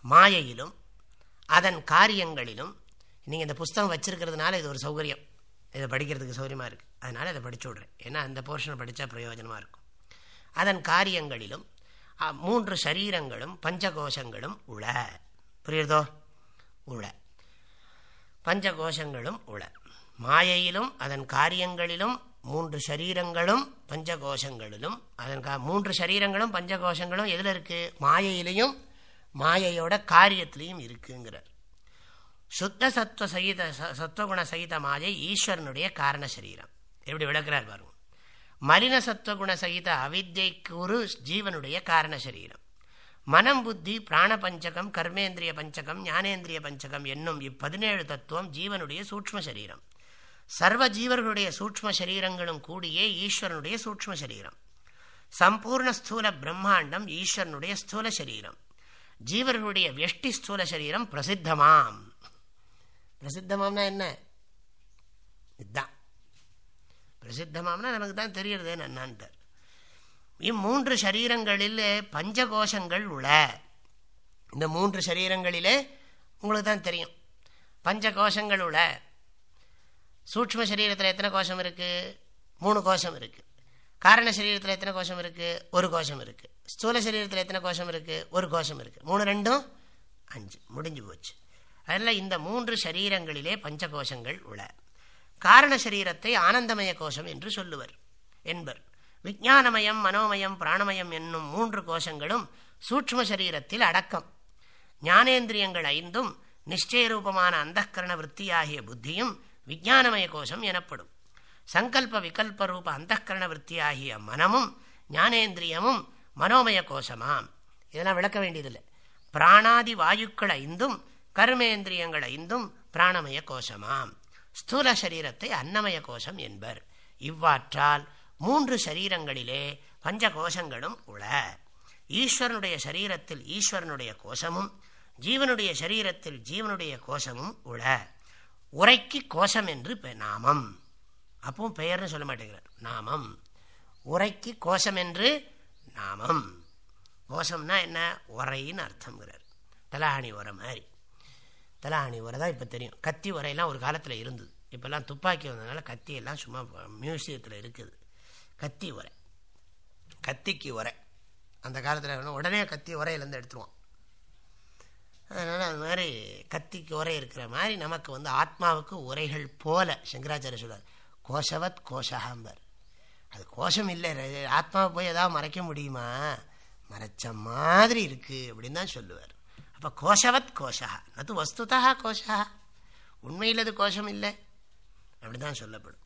மாயையிலும் அதன் காரியங்களிலும் நீங்கள் இந்த புஸ்தகம் வச்சிருக்கிறதுனால இது ஒரு சௌகரியம். இதை படிக்கிறதுக்கு சௌகரியமாக இருக்குது அதனால் இதை படிச்சு விட்றேன். ஏன்னா அந்த போர்ஷனை படித்தா பிரயோஜனமாக இருக்கும். அதன் காரியங்களிலும் மூன்று சரீரங்களும் பஞ்சகோஷங்களும் உள. புரியுறதோ? உள. பஞ்சகோஷங்களும் உள. மாயையிலும் அதன் காரியங்களிலும் மூன்று சரீரங்களும் பஞ்சகோஷங்களிலும் அதன் கா மூன்று சரீரங்களும் பஞ்சகோஷங்களும் எதில் இருக்குது மாயையிலையும் மாயையோட காரியத்திலையும் இருக்குங்கிறார். சுத்த சத்துவ சகித சத்துவகுண சகித மாயை ஈஸ்வரனுடைய காரண சரீரம். எப்படி விளக்குறார் பாருங்க. மலின சத்துவகுண சகித அவித்யை குரு ஜீவனுடைய காரண சரீரம். மனம் புத்தி பிராண பஞ்சகம் கர்மேந்திரிய பஞ்சகம் ஞானேந்திரிய பஞ்சகம் என்னும் இப்பதினேழு தத்துவம் ஜீவனுடைய சூட்ச்ம சரீரம். சர்வ ஜீவர்களுடைய சூட்ச்ம சரீரங்களும் கூடியே ஈஸ்வரனுடைய சூட்ச்ம சரீரம். சம்பூர்ண ஸ்தூல பிரம்மாண்டம் ஈஸ்வரனுடைய ஸ்தூல சரீரம். ஜீவர்களுடைய வெஷ்டி ஸ்தூல சரீரம் பிரசித்தமாம். பிரசித்தமாம்னா என்ன? இதுதான். பிரசித்தமாம்னா நமக்கு தான் தெரியறது என்னன்ட்டார் இம்மூன்று சரீரங்களில் பஞ்சகோஷங்கள் உள இந்த மூன்று சரீரங்களிலே உங்களுக்கு தான் தெரியும். பஞ்சகோஷங்கள் உள சூட்ச்ம சரீரத்தில் எத்தனை கோஷம் இருக்குது மூணு கோஷம் இருக்குது காரண சரீரத்தில் எத்தனை கோஷம் இருக்குது ஒரு கோஷம் இருக்குது ஸ்தூல சரீரத்தில் எத்தனை கோஷம் இருக்குது ஒரு கோஷம் இருக்குது மூணு ரெண்டும்? அஞ்சு. முடிஞ்சு போச்சு. அதில் இந்த மூன்று சரீரங்களிலே பஞ்ச கோஷங்கள் உள. காரண சரீரத்தை ஆனந்தமய கோஷம் என்று சொல்லுவர். என்பர். விஜானமயம் மனோமயம் பிராணமயம் என்னும் மூன்று கோஷங்களும் சூட்ச்ம சரீரத்தில் அடக்கம். ஞானேந்திரியங்கள் ஐந்தும் நிச்சயரூபமான அந்தகரண விற்த்தியாகிய புத்தியும் விஜானமய கோஷம் எனப்படும். சங்கல்ப விகல்ப ரூப அந்தகரண விற்த்தியாகிய மனமும் ஞானேந்திரியமும் மனோமய கோஷமாம் இதெல்லாம் விளக்க வேண்டியதில்லை. பிராணாதி வாயுக்கள் ஐந்தும் கர்மேந்திரியங்கள் ஐந்தும் பிராணமய கோஷமாம் ஸ்தூல சரீரத்தை அன்னமய கோஷம் என்பர். இவ்வாற்றால் மூன்று சரீரங்களிலே பஞ்ச கோஷங்களும் உள. ஈஸ்வரனுடைய சரீரத்தில் ஈஸ்வரனுடைய கோஷமும் ஜீவனுடைய சரீரத்தில் ஜீவனுடைய கோஷமும் உள. உரைக்கு கோஷம் என்று நாமம். அப்பவும் பெயர்னு சொல்ல மாட்டேங்கிறார். நாமம். உரைக்கு கோஷம் என்று நாமம். கோஷம்னா என்ன? உரைன்னு அர்த்தம்ங்கிறார். தலாணி உரை மாதிரி. தலாணி உரை தான் இப்போ தெரியும். கத்தி உரையெல்லாம் ஒரு காலத்தில் இருந்தது. இப்போல்லாம் துப்பாக்கி வந்ததுனால கத்தியெல்லாம் சும்மா மியூசியத்தில் இருக்குது. கத்தி உரை. கத்திக்கு உரை. அந்த காலத்தில் உடனே கத்தி உரையிலேருந்து எடுத்துருவோம். அதனால் அது மாதிரி கத்திக்கு உரை இருக்கிற மாதிரி நமக்கு வந்து ஆத்மாவுக்கு உரைகள் போல சங்கராச்சாரிய சொல்வார் கோஷவத் கோஷகாம்பர் அது கோஷம் இல்லை. ஆத்மாவை போய் எதாவது மறைக்க முடியுமா? மறைச்ச மாதிரி இருக்குது அப்படின்னு தான் சொல்லுவார். அப்போ கோஷவத் கோஷா அது வஸ்துதா கோஷா. உண்மையில் அது கோஷம் இல்லை. அப்படி தான் சொல்லப்படும்.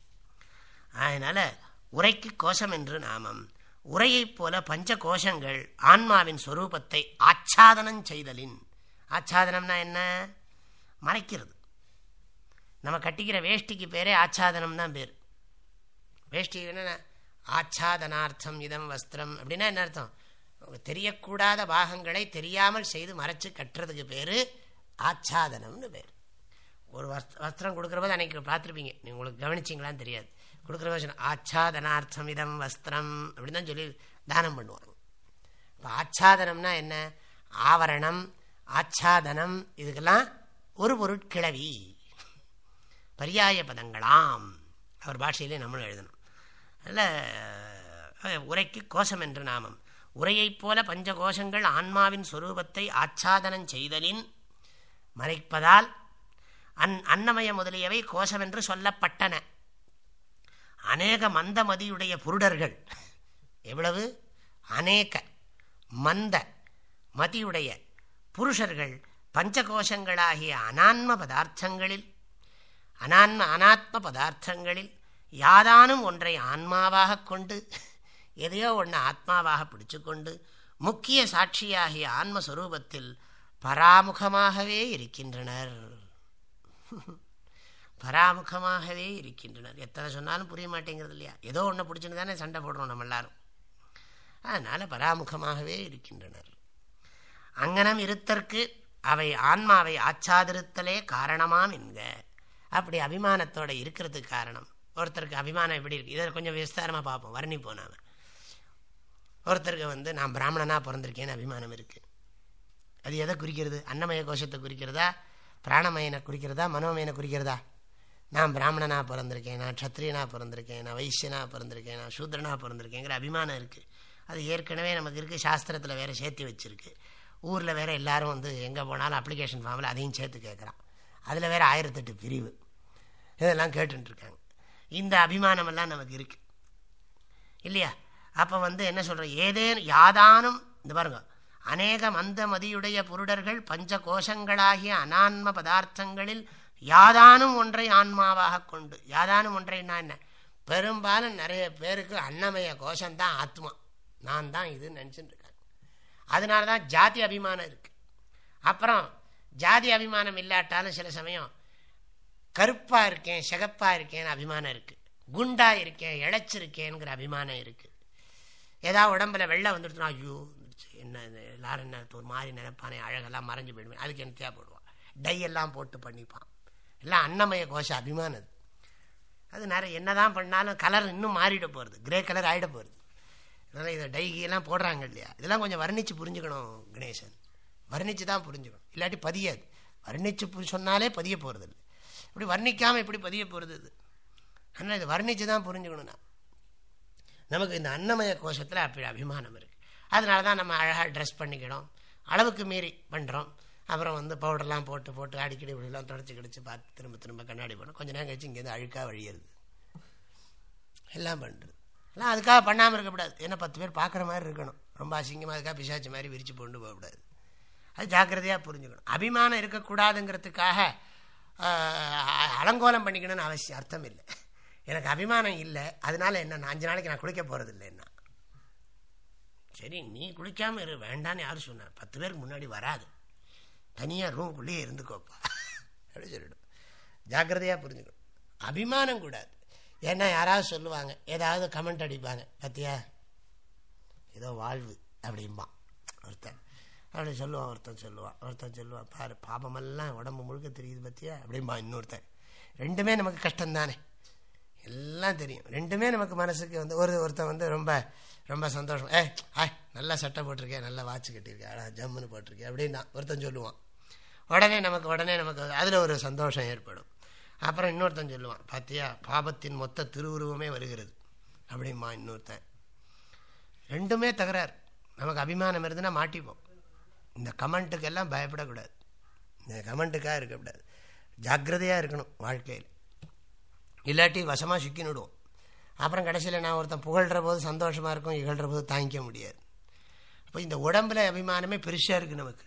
அதனால் உரைக்கு கோஷம் என்று நாமம் உரையைப் போல பஞ்ச கோஷங்கள் ஆன்மாவின் ஸ்வரூபத்தை ஆச்சாதனம் செய்தலின். ஆச்சாதனம்னா என்ன? மறைக்கிறது. நம்ம கட்டிக்கிற வேஷ்டிக்கு பேரே ஆச்சாதனம் தான் பேர். வேஷ்டி என்னென்ன ஆச்சாதனார்த்தம் இதம் வஸ்திரம் அப்படின்னா என்ன அர்த்தம்? தெரியக்கூடாத பாகங்களை தெரியாமல் செய்து மறைச்சு கட்டுறதுக்கு பேர் ஆச்சாதனம்னு பேர். ஒரு வஸ்திரம் கொடுக்குற போது அன்னைக்கு பார்த்துருப்பீங்க. நீங்கள் உங்களுக்கு கவனிச்சிங்களான்னு தெரியாது. கொடுக்குற போது ஆச்சாதனார்த்தம் இதம் வஸ்திரம் அப்படின்னு தான் சொல்லி தானம் பண்ணுவாங்க. இப்போ ஆச்சாதனம்னா என்ன? ஆவரணம் ஆச்சாதனம் இதுக்கெல்லாம் ஒரு பொருட்கிழவி. பரியாய பதங்களாம். அவர் பாஷையிலே நம்மளும் எழுதணும். அதில் உரைக்கு கோஷம் என்று நாமம். உரையைப் போல பஞ்சகோஷங்கள் ஆன்மாவின் சொரூபத்தை ஆச்சாதனம் செய்தலின் மறைப்பதால் அன் அன்னமய முதலியவை கோஷம் என்று சொல்லப்பட்டன. அநேக மந்தமதியுடைய புருடர்கள் எவ்வளவு? அநேக மந்த மதியுடைய புருஷர்கள் பஞ்சகோஷங்களாகிய அனான்ம பதார்த்தங்களில் அனான்ம அனாத்ம பதார்த்தங்களில் யாதானும் ஒன்றை ஆன்மாவாக கொண்டு எதையோ ஒன்று ஆத்மாவாக பிடிச்சு கொண்டு முக்கிய சாட்சியாகிய ஆன்மஸ்வரூபத்தில் பராமுகமாகவே இருக்கின்றனர். பராமுகமாகவே இருக்கின்றனர். எத்தனை சொன்னாலும் புரிய மாட்டேங்கிறது இல்லையா? ஏதோ ஒன்று பிடிச்சுன்னு தானே சண்டை போடுறோம் நம்ம எல்லாரும். அதனால் பராமுகமாகவே இருக்கின்றனர். அங்கனம் இருத்தற்கு அவை ஆன்மாவை ஆச்சாதிருத்தலே காரணமாம் என்க. அப்படி அபிமானத்தோட இருக்கிறதுக்கு காரணம். ஒருத்தருக்கு அபிமானம் எப்படி இருக்குது இதை கொஞ்சம் விஸ்தாரமாக பார்ப்போம். வர்ணிப்போம் நாம். ஒருத்தருக்கு வந்து நான் பிராமணனாக பிறந்திருக்கேன்னு அபிமானம் இருக்குது அது எதை குறிக்கிறது? அன்னமய கோஷத்தை குறிக்கிறதா? பிராணமயனை குறிக்கிறதா? மனோமயனை குறிக்கிறதா? நான் பிராமணனாக பிறந்திருக்கேன். நான் க்ஷத்ரியனாக பிறந்திருக்கேன். நான் வைசியனாக பிறந்திருக்கேன். நான் சூத்ரனாக பிறந்திருக்கேங்கிற அபிமானம் இருக்குது அது ஏற்கனவே நமக்கு இருக்குது சாஸ்திரத்தில் வேறு சேர்த்து வச்சுருக்கு. ஊரில் வேறு எல்லோரும் வந்து எங்கே போனாலும் அப்ளிகேஷன் ஃபார்மில் அதையும் சேர்த்து கேட்குறான் அதில் வேறு ஆயிரத்தெட்டு பிரிவு. இதெல்லாம் கேட்டுருக்காங்க இந்த அபிமானமெல்லாம் நமக்கு இருக்குது இல்லையா? அப்போ வந்து என்ன சொல்கிறோம் ஏதேனும் யாதானும் இந்த பாருங்க அநேக மந்த மதியுடைய புருடர்கள் பஞ்ச கோஷங்களாகிய அனான்ம பதார்த்தங்களில் யாதானும் ஒன்றை ஆன்மாவாக கொண்டு யாதானும் ஒன்றைன்னா என்ன? பெரும்பாலும் நிறைய பேருக்கு அன்னமய கோஷம்தான் ஆத்மா. நான் தான் இதுன்னு நினச்சிட்டு இருக்காங்க. அதனால தான் ஜாதி அபிமானம் இருக்குது அப்புறம் ஜாதி அபிமானம் இல்லாட்டாலும் சில சமயம் கருப்பாக இருக்கேன் சிகப்பாக இருக்கேன்னு அபிமானம் இருக்குது குண்டா இருக்கேன் இழைச்சிருக்கேங்கிற அபிமானம் இருக்குது ஏதாவது உடம்புல வெள்ளம் வந்துடுச்சுன்னா ஐயோ என்ன எல்லாரும் என்ன ஒரு மாதிரி நினைப்பானே அழகெல்லாம் மறைஞ்சு போயிடுவேன் அதுக்கு என்ன தேவைப்படுவான் டை எல்லாம் போட்டு பண்ணிப்பான். எல்லாம் அன்னமய கோஷ அபிமானம் அது. அது நிறைய என்ன தான் பண்ணாலும் கலர் இன்னும் மாறிட போகிறது கிரே கலர் ஆகிட போகிறது அதனால் இதை டைகியெல்லாம் போடுறாங்க இல்லையா? இதெல்லாம் கொஞ்சம் வர்ணித்து புரிஞ்சுக்கணும் கணேசன். வர்ணித்து தான் புரிஞ்சுக்கணும். இல்லாட்டி பதியாது. வர்ணித்து சொன்னாலே பதிய போகிறது இல்லை இப்படி வர்ணிக்காமல் எப்படி பதிய போகிறது இது. ஆனால் இது வர்ணித்து தான் புரிஞ்சுக்கணும் நான் நமக்கு இந்த அன்னமய கோஷத்தில் அப்படி அபிமானம் இருக்குது அதனால தான் நம்ம அழகாக ட்ரெஸ் பண்ணிக்கணும். அளவுக்கு மீறி பண்ணுறோம் அப்புறம் வந்து பவுடர்லாம் போட்டு போட்டு அடிக்கடி இப்படிலாம் தொடச்சி கிடச்சி பார்த்து திரும்ப திரும்ப கண்ணாடி போனோம் கொஞ்சம் நேரம் கழிச்சு இங்கேருந்து அழுக்காக வழியிறது. எல்லாம் பண்ணுறது எல்லாம் அதுக்காக பண்ணாமல் இருக்கக்கூடாது ஏன்னா பத்து பேர் பார்க்குற மாதிரி இருக்கணும். ரொம்ப அசிங்கமாக அதுக்காக பிசாச்சி மாதிரி விரித்து கொண்டு போகக்கூடாது. அது ஜாக்கிரதையாக புரிஞ்சுக்கணும். அபிமானம் இருக்கக்கூடாதுங்கிறதுக்காக அலங்கோலம் பண்ணிக்கணும்னு அவசியம் அர்த்தம் இல்லை எனக்கு அபிமானம் இல்லை. அதனால என்ன அஞ்சு நாளைக்கு நான் குளிக்க போகிறது இல்லைன்னா என்ன? சரி நீ குளிக்காமல் இரு. வேண்டான்னு யாரும் சொன்னார் பத்து பேருக்கு முன்னாடி வராது. தனியாக ரூமுக்குள்ளேயே இருந்துக்கோப்பா. அப்படின்னு சொல்லிடும். ஜாக்கிரதையாக புரிஞ்சுக்கணும். அபிமானம் கூடாது. ஏன்னா யாராவது சொல்லுவாங்க. ஏதாவது கமெண்ட் அடிப்பாங்க. பத்தியா? ஏதோ வாழ்வு அப்படிம்பான். ஒருத்தன். அப்படி சொல்லுவான் ஒருத்தன் சொல்லுவான் ஒருத்தன் சொல்லுவான் பாரு பாபமெல்லாம் உடம்பு முழுக்க தெரியுது பற்றியா அப்படிம்பா இன்னொருத்தன். ரெண்டுமே நமக்கு கஷ்டம் தானே எல்லாம் தெரியும். ரெண்டுமே நமக்கு மனசுக்கு வந்து ஒரு ஒருத்தன் வந்து ரொம்ப ரொம்ப சந்தோஷம் ஏ ஆய் நல்லா சட்டை போட்டிருக்கேன் நல்லா வாட்ச் கட்டியிருக்கேன் அடா ஜம்முன்னு போட்டிருக்கேன் அப்படின்னா ஒருத்தன் சொல்லுவான். உடனே நமக்கு உடனே நமக்கு அதில் ஒரு சந்தோஷம் ஏற்படும். அப்புறம் இன்னொருத்தன் சொல்லுவான் பார்த்தியா பாபத்தின் மொத்த திருவுருவமே வருகிறது அப்படிம்மா இன்னொருத்தன். ரெண்டுமே தகராறு. நமக்கு அபிமானம் இருந்துன்னா மாட்டிப்போம். இந்த கமெண்ட்டுக்கெல்லாம் பயப்படக்கூடாது. இந்த கமெண்ட்டுக்காக இருக்கக்கூடாது. ஜாக்கிரதையாக இருக்கணும் வாழ்க்கையில். இல்லாட்டி வசமாக சிக்கினுடுவோம். அப்புறம் கடைசியில் நான் ஒருத்தன் புகழ்கிற போது சந்தோஷமாக இருக்கும் இகழ்கிற போது தாங்கிக்க முடியாது. அப்போ இந்த உடம்புல அபிமானமே பெருசாக இருக்குது நமக்கு.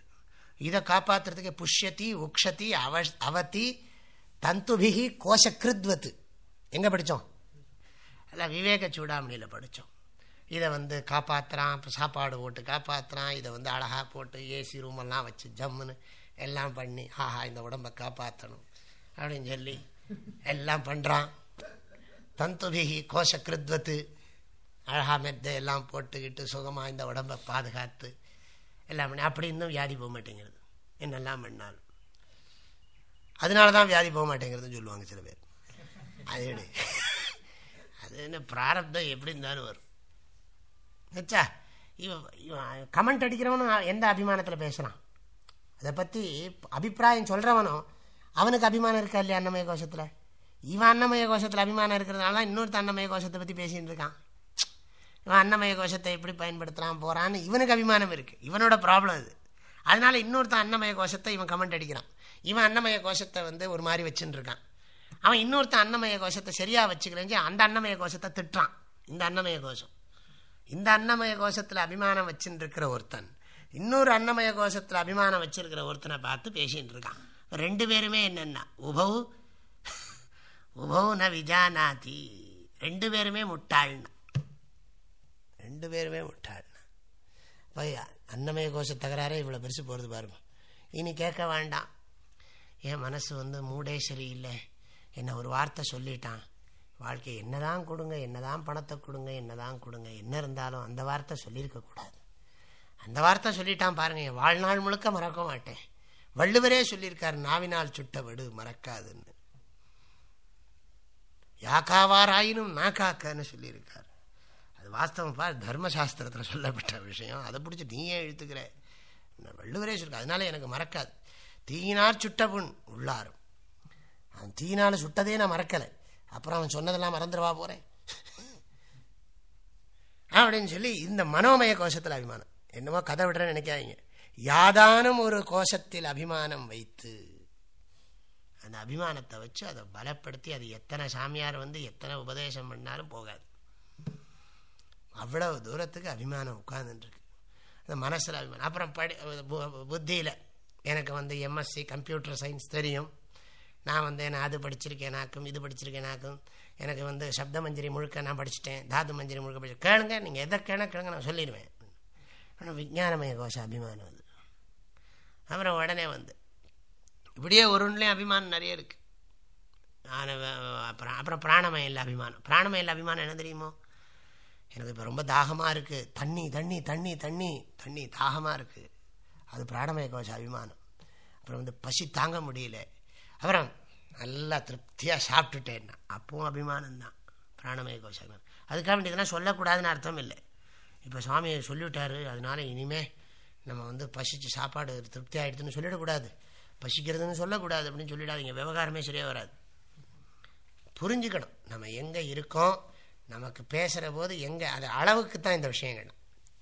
இதை காப்பாற்றுறதுக்கு புஷ்யத்தி உக்ஷதி அவ அவத்தி தந்துபிகி கோஷக்கிருத்வத்து எங்கே படித்தோம் எல்லாம் விவேக சூடாமணியில் படித்தோம் இதை வந்து காப்பாற்றுறான் சாப்பாடு போட்டு காப்பாற்றுறான் இதை வந்து அழகாக போட்டு ஏசி ரூமெல்லாம் வச்சு ஜம்முன்னு எல்லாம் பண்ணி ஆஹா இந்த உடம்பை காப்பாற்றணும் அப்படின்னு சொல்லி எல்லாம் பண்ணுறான் தந்துபிகி கோஷக்கிருத்வத்து அழகா மெத்தை எல்லாம் போட்டுக்கிட்டு சுகமாக இந்த உடம்பை பாதுகாத்து எல்லாம் பண்ணி அப்படி இன்னும் வியாதி போக மாட்டேங்கிறது. என்னெல்லாம் பண்ணாலும். அதனால தான் வியாதி போக மாட்டேங்கிறதுன்னு சொல்லுவாங்க சில பேர். அது அது என்ன பிராரப்தம் எப்படி இருந்தாலும் வரும். வச்சா இவன் கமெண்ட் அடிக்கிறவனும் எந்த அபிமானத்தில் பேசுகிறான் அதை பற்றி அபிப்பிராயம் சொல்கிறவனும் அவனுக்கு அபிமானம் இருக்கா இல்லையா அன்னமய கோஷத்தில்? இவன் அன்னமய கோஷத்தில் அபிமானம் இருக்கிறதுனால இன்னொருத்த அன்னமய கோஷத்தை பற்றி பேசிகிட்டு இருக்கான். இவன் அன்னமய கோஷத்தை எப்படி பயன்படுத்துகிறான் போகிறான்னு இவனுக்கு அபிமானம் இருக்குது இவனோட ப்ராப்ளம் அது. அதனால இன்னொருத்தன் அன்னமய கோஷத்தை இவன் கமெண்ட் அடிக்கிறான். இவன் அன்னமய கோஷத்தை வந்து ஒரு மாதிரி வச்சுன்னு இருக்கான். அவன் இன்னொருத்தன் அன்னமய கோஷத்தை சரியாக வச்சுக்கிறேன் அந்த அன்னமய கோஷத்தை திட்டுறான். இந்த அன்னமய கோஷம். இந்த அன்னமய கோஷத்தில் அபிமானம் வச்சுன்னு இருக்கிற ஒருத்தன் இன்னொரு அன்னமய கோஷத்தில் அபிமானம் வச்சிருக்கிற ஒருத்தனை பார்த்து பேசிகிட்டு இருக்கான். ரெண்டு பேருமே என்னென்னா உபவு உபவு ந விஜானாதி. ரெண்டு பேருமே முட்டாள்னா. ரெண்டு பேருமே முட்டாள்னா. போய் அன்னமய கோஷ தகராறே இவ்வளோ பெருசு போகிறது பாருங்க. இனி கேட்க வேண்டாம். என் மனசு வந்து மூடே சரியில்லை? என்ன ஒரு வார்த்தை சொல்லிட்டான். வாழ்க்கை என்னதான் கொடுங்க என்னதான் பணத்தை கொடுங்க என்னதான் கொடுங்க என்ன இருந்தாலும் அந்த வார்த்தை சொல்லியிருக்க கூடாது. அந்த வார்த்தை சொல்லிட்டான் பாருங்க என் வாழ்நாள் முழுக்க மறக்க மாட்டேன். வள்ளுவரே சொல்லியிருக்காரு நாவினால் சுட்ட வடு மறக்காதுன்னு. யாக்காவாராயினும் நாக்காக்கன்னு சொல்லியிருக்காரு. அது வாஸ்தவம் பார் தர்மசாஸ்திரத்தில் சொல்லப்பட்ட விஷயம். அதை பிடிச்சி நீயே எழுத்துக்கிற வள்ளுவரே சொல்லிருக்க அதனால எனக்கு மறக்காது. தீயினார் சுட்டபுண் உள்ளாரும். அந்த தீயினால் சுட்டதே நான் மறக்கலை. அப்புறம் அவன் சொன்னதெல்லாம் மறந்துடுவா போகிறேன் அப்படின்னு சொல்லி இந்த மனோமய கோஷத்தில் அபிமானம். என்னமோ கதை விடுறேன்னு நினைக்காதீங்க. யாதானும் ஒரு கோஷத்தில் அபிமானம் வைத்து அந்த அபிமானத்தை வச்சு அதை பலப்படுத்தி அது எத்தனை சாமியார் வந்து எத்தனை உபதேசம் பண்ணாலும் போகாது. அவ்வளவு தூரத்துக்கு அபிமானம் உட்கார்ந்துருக்கு அந்த மனசில் அபிமானம். அப்புறம் படி புத்தியில் எனக்கு வந்து எம்எஸ்சி கம்ப்யூட்டர் சயின்ஸ் தெரியும். நான் வந்து நான் அது படிச்சிருக்கேனாக்கும் இது படிச்சிருக்கேனாக்கும் எனக்கு வந்து சப்த மஞ்சரி முழுக்க நான் படிச்சுட்டேன் தாது மஞ்சரி முழுக்க படிச்சு கேளுங்க நீங்கள் எதை கேளுங்க நான் சொல்லிடுவேன். ஆனால் விஜயானமய கோஷ அபிமானம் அது. அப்புறம் உடனே வந்து இப்படியே ஒரு ஒன்றுலேயும் அபிமானம் நிறைய இருக்குது அப்புறம் அப்புறம் பிராணமயம் இல்லை அபிமானம். பிராணமயம் இல்லை அபிமானம் என்ன தெரியுமோ? எனக்கு இப்போ ரொம்ப தாகமாக இருக்குது தண்ணி தண்ணி தண்ணி தண்ணி தண்ணி தாகமாக இருக்குது அது பிராணமய கோஷ அபிமானம். அப்புறம் வந்து பசி தாங்க முடியல. அப்புறம் நல்லா திருப்தியாக சாப்பிட்டுட்டேன்னா அப்பவும் அபிமானம்தான். பிராணமய கோஷம் அதுக்காக வேண்டியதெல்லாம் சொல்லக்கூடாதுன்னு அர்த்தம் இல்லை. இப்போ சுவாமியை சொல்லிவிட்டாரு அதனால இனிமே நம்ம வந்து பசிச்சு சாப்பாடு திருப்தி ஆகிடுதுன்னு சொல்லிடக்கூடாது. பசிக்கிறதுன்னு சொல்லக்கூடாது அப்படின்னு சொல்லிடாதீங்க. விவகாரமே சரியாக வராது. புரிஞ்சுக்கணும். நம்ம எங்கே இருக்கோம் நமக்கு பேசுகிற போது எங்கே அது அளவுக்கு தான் இந்த விஷயங்கள்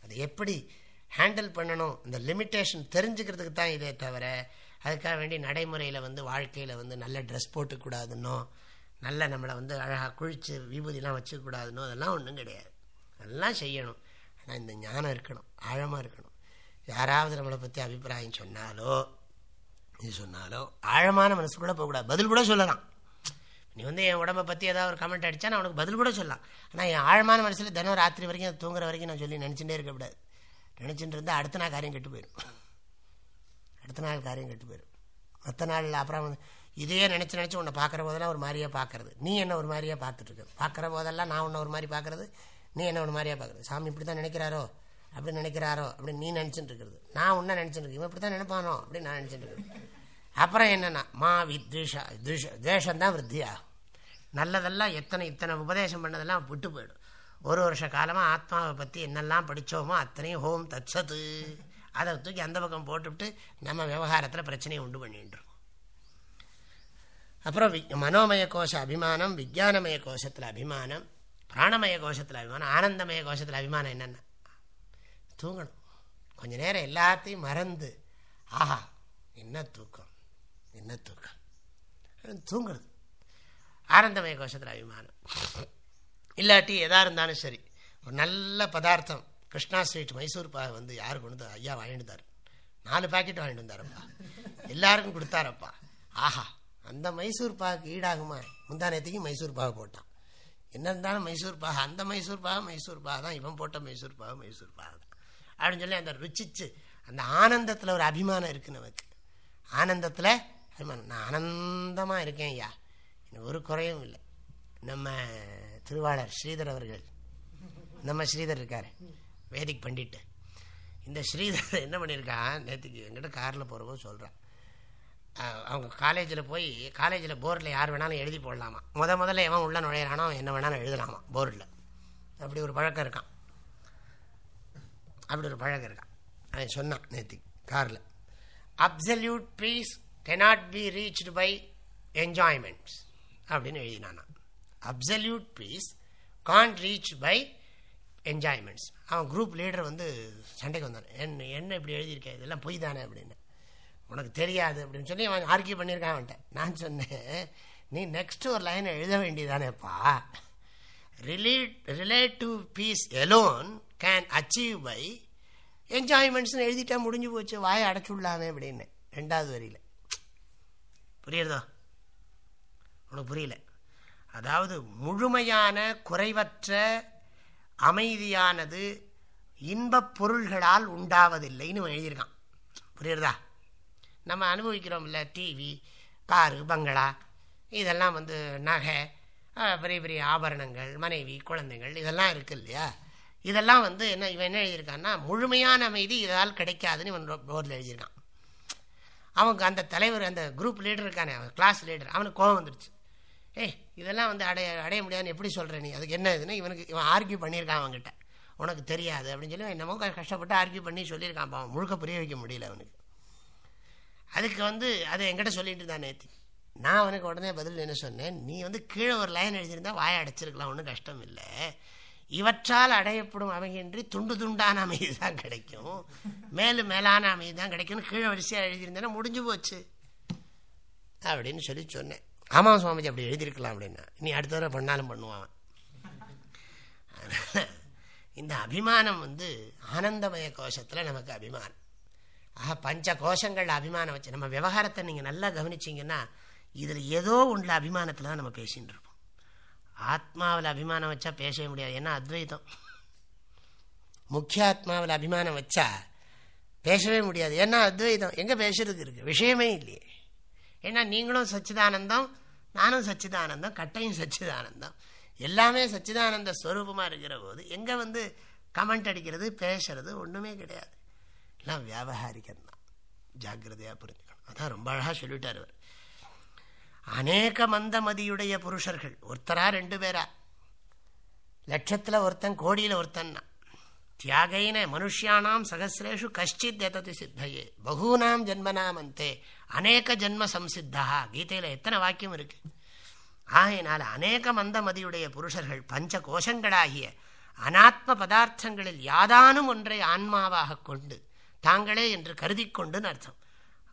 அது எப்படி ஹேண்டில் பண்ணணும் இந்த லிமிட்டேஷன் தெரிஞ்சுக்கிறதுக்கு தான் இதே தவிர அதுக்காக வேண்டி நடைமுறையில் வந்து வாழ்க்கையில் வந்து நல்ல ட்ரெஸ் போட்டுக்கூடாதுன்னோ நல்ல நம்மளை வந்து அழகாக குளித்து விபூதிலாம் வச்சுக்கூடாதுன்னோ அதெல்லாம் ஒன்றும் கிடையாது. அதெல்லாம் செய்யணும். ஆனால் இந்த ஞானம் இருக்கணும். ஆழமாக இருக்கணும். யாராவது நம்மளை பற்றி அபிப்பிராயம் சொன்னாலோ இது சொன்னாலோ ஆழமான மனசுக்குள்ளே போகக்கூடாது. பதில் கூட சொல்லலாம். நீ வந்து என் உடம்பை பற்றி ஏதாவது ஒரு கமெண்ட் அடித்தா நான் உனக்கு பதில் கூட சொல்லலாம். ஆனால் என் ஆழமான மனசில் தினம் ராத்திரி வரைக்கும் தூங்குற வரைக்கும் நான் சொல்லி நினச்சிட்டே இருக்கக்கூடாது. நினச்சிட்டு இருந்தால் அடுத்த நாள் காரியம் கெட்டு போயிடும். அடுத்த நாள் காரியம் கெட்டு போயிடும் மற்ற நாளில் அப்புறம் வந்து இதையே நினச்சி நினச்சி உன்னை பார்க்குற போதெல்லாம் ஒரு மாதிரியாக பார்க்குறது. நீ என்ன ஒரு மாதிரியாக பார்த்துட்ருக்க பார்க்குற போதெல்லாம் நான் உன்னை ஒரு மாதிரி பார்க்குறது. நீ என்ன ஒரு மாதிரியாக பார்க்குறது? சாமி இப்படி தான் நினைக்கிறாரோ? அப்படி நினைக்கிறாரோ? அப்படின்னு நீ நினச்சிட்டு இருக்கிறது. நான் உன்ன நினச்சிட்டு இருக்கேன். இவன் இப்படி தான் நினைப்பானோ? அப்படின்னு நான் நினச்சிட்டு இருக்கேன். அப்புறம் என்னென்னா மா வித்வேஷா துஷ துவேஷந்தான் விருத்தியா? நல்லதெல்லாம் எத்தனை இத்தனை உபதேசம் பண்ணதெல்லாம் விட்டு போயிடும். ஒரு வருஷ காலமாக ஆத்மாவை பற்றி என்னெல்லாம் படித்தோமோ அத்தனையும் ஹோம் தச்சது அதை தூக்கி அந்த பக்கம் போட்டுவிட்டு நம்ம விவகாரத்தில் பிரச்சனையை உண்டு பண்ணிட்டுருக்கோம் அப்புறம் மனோமய கோஷ அபிமானம் விஜயானமய கோஷத்தில் அபிமானம் பிராணமய கோஷத்தில் அபிமானம் ஆனந்தமய கோஷத்தில் அபிமானம் என்னென்ன? தூங்கணும். கொஞ்ச நேரம் எல்லாத்தையும் மறந்து ஆஹா என்ன தூக்கம் என்ன தூக்கம்? தூங்குறது. ஆனந்தமய கோஷத்தில் அபிமானம். இல்லாட்டி எதாக இருந்தாலும் சரி ஒரு நல்ல பதார்த்தம் கிருஷ்ணா ஸ்வீட் மைசூர் பா வந்து யார் கொண்டு ஐயா வாங்கிட்டு நாலு பாக்கெட் வாங்கிட்டு வந்தாரப்பா. எல்லாருக்கும் கொடுத்தாரப்பா. ஆஹா அந்த மைசூர் பாக்கு ஈடாகுமா? முந்தானத்துக்கு மைசூர் பாகு போட்டான். என்ன இருந்தாலும் மைசூர் பாக அந்த மைசூர் பாக மைசூர் பாக தான். இவன் போட்ட மைசூர் பாக மைசூர் பாக தான். அப்படின்னு சொல்லி அந்த ருச்சிச்சு அந்த ஆனந்தத்தில் ஒரு அபிமானம் இருக்குன்னு நமக்கு ஆனந்தத்தில் அபிமானம். நான் ஆனந்தமாக இருக்கேன் ஐயா. எனக்கு ஒரு குறையும் இல்லை. நம்ம திருவாளர் ஸ்ரீதர் அவர்கள் நம்ம ஸ்ரீதர் இருக்கார். வேதிக் பண்டிட்டு. இந்த ஸ்ரீதர் என்ன பண்ணியிருக்கான் நேற்றுக்கு எங்கிட்ட காரில் போகிறபோது சொல்கிறான் அவங்க காலேஜில் போய் காலேஜில் போர்டில் யார் வேணாலும் எழுதி போடலாமா? முத முதல்ல எவன் உள்ள நுழையிறானோ என்ன வேணாலும் எழுதலாமா போர்டில்? அப்படி ஒரு பழக்கம் இருக்கான். அப்படி ஒரு பழக்கம் இருக்கான். அவன் சொன்னான் நேற்று காரில். Absolute peace cannot be reached by enjoyments அப்படின்னு எழுதினானா absolute peace can't reach by enjoyments அவன் குரூப் லீடர் வந்து சண்டைக்கு வந்தான். என்ன என்ன இப்படி எழுதியிருக்கேன் இதெல்லாம் பொய் தானே? அப்படின்னு. உனக்கு தெரியாது அப்படின்னு சொல்லி அவன் ஆர்கியூ பண்ணியிருக்கான் அவன்கிட்ட. நான் சொன்னேன் நீ நெக்ஸ்ட் ஒரு லைனை எழுத வேண்டியதானேப்பா relate relative peace alone can achieve by என்ஜாய்மெண்ட்ஸ்னு எழுதிட்டா முடிஞ்சு போச்சு. வாயை அடைச்சுடலாமே அப்படின்னு. ரெண்டாவது வரியில். புரியுறதோ? உனக்கு புரியல. அதாவது முழுமையான குறைவற்ற அமைதியானது இன்பப் பொருள்களால் உண்டாவதில்லைன்னு எழுதியிருக்கான். புரியுறதா? நம்ம அனுபவிக்கிறோம்ல டிவி காரு பங்களா இதெல்லாம் வந்து நகை பெரிய பெரிய ஆபரணங்கள் மனைவி குழந்தைகள் இதெல்லாம் இருக்கு இல்லையா? இதெல்லாம் வந்து என்ன இவன் என்ன எழுதியிருக்கான்னா முழுமையான அமைதி இதால் கிடைக்காதுன்னு இவன் போர்டில் எழுதியிருக்கான். அவங்க அந்த தலைவர் அந்த குரூப் லீடர் இருக்கானே அவன் கிளாஸ் லீடர் அவனுக்கு கோபம் வந்துடுச்சு ஏய் இதெல்லாம் வந்து அடைய அடைய முடியாதுன்னு எப்படி சொல்கிற நீ? அதுக்கு என்ன இதுன்னு இவனுக்கு இவன் ஆர்கியூ பண்ணியிருக்கான் அவன்கிட்ட. உனக்கு தெரியாது அப்படின்னு சொல்லி என்னமோ கஷ்டப்பட்டு ஆர்கியூ பண்ணி சொல்லியிருக்கான். அவன் முழுக்க புரிய வைக்க முடியல அவனுக்கு. அதுக்கு வந்து அதை என்கிட்ட சொல்லிட்டு இருந்தான் நேற்று நான் அவனுக்கு உடனே பதில் என்ன சொன்னேன்? நீ வந்து கீழே ஒரு லைன் எழுதியிருந்தா வாயை அடைச்சிருக்கலாம் ஒன்றும் கஷ்டம் இல்லை. இவற்றால் அடையப்படும் அமைகின்றி துண்டு துண்டான அமைதி தான் கிடைக்கும். மேலும் மேலான அமைதி தான் கிடைக்கும்னு கீழே வரிசையாக எழுதியிருந்தேன்னா முடிஞ்சு போச்சு. அப்படின்னு சொல்லி சொன்னேன். ஆமாம் சுவாமிஜி அப்படி எழுதியிருக்கலாம் அப்படின்னா. நீ அடுத்த தடவை பண்ணாலும் பண்ணுவான். இந்த அபிமானம் வந்து ஆனந்தமய கோஷத்தில் நமக்கு அபிமானம். ஆஹா பஞ்ச கோஷங்கள் அபிமானம் வச்சு நம்ம விவகாரத்தை நீங்கள் நல்லா கவனிச்சிங்கன்னா இதில் ஏதோ ஒன்றில் அபிமானத்தில் தான் நம்ம பேசின்னு இருப்போம். ஆத்மாவில் அபிமானம் வச்சா பேசவே முடியாது. ஏன்னா அத்வைதம்? முக்கிய ஆத்மாவில் அபிமானம் வச்சா பேசவே முடியாது. ஏன்னா அத்வைதம்? எங்கே பேசுறதுக்கு இருக்குது விஷயமே இல்லையே. ஏன்னா நீங்களும் சச்சிதானந்தம் நானும் சச்சிதானந்தம் கட்டையும் சச்சிதானந்தம். எல்லாமே சச்சிதானந்த ஸ்வரூபமாக இருக்கிற போது எங்கே வந்து கமெண்ட் அடிக்கிறது பேசுறது ஒன்றுமே கிடையாது. எல்லாம் வியாபகாரிகம் தான் ஜாக்கிரதையாக புரிஞ்சுக்கணும். அதான் ரொம்ப அழகாக சொல்லிட்டார் அவர் அநேக மந்தமதியுடைய புருஷர்கள் ஒருத்தரா ரெண்டு பேரா? லட்சத்தில் ஒருத்தன் கோடியில் ஒருத்தன் தியாகைன மனுஷியானாம் சகசிரேஷு கஷ்டித் எததி சித்தையே. பகூனாம் ஜென்மனாம் அந்தே அநேக ஜென்ம சம்சித்தா. கீதையில் எத்தனை வாக்கியம் இருக்கு? ஆகையினால் அநேக மந்தமதியுடைய புருஷர்கள் பஞ்ச கோஷங்களாகிய அனாத்ம பதார்த்தங்களில் யாதானும் ஒன்றை ஆன்மாவாக கொண்டு தாங்களே என்று கருதி கொண்டுன்னு அர்த்தம்.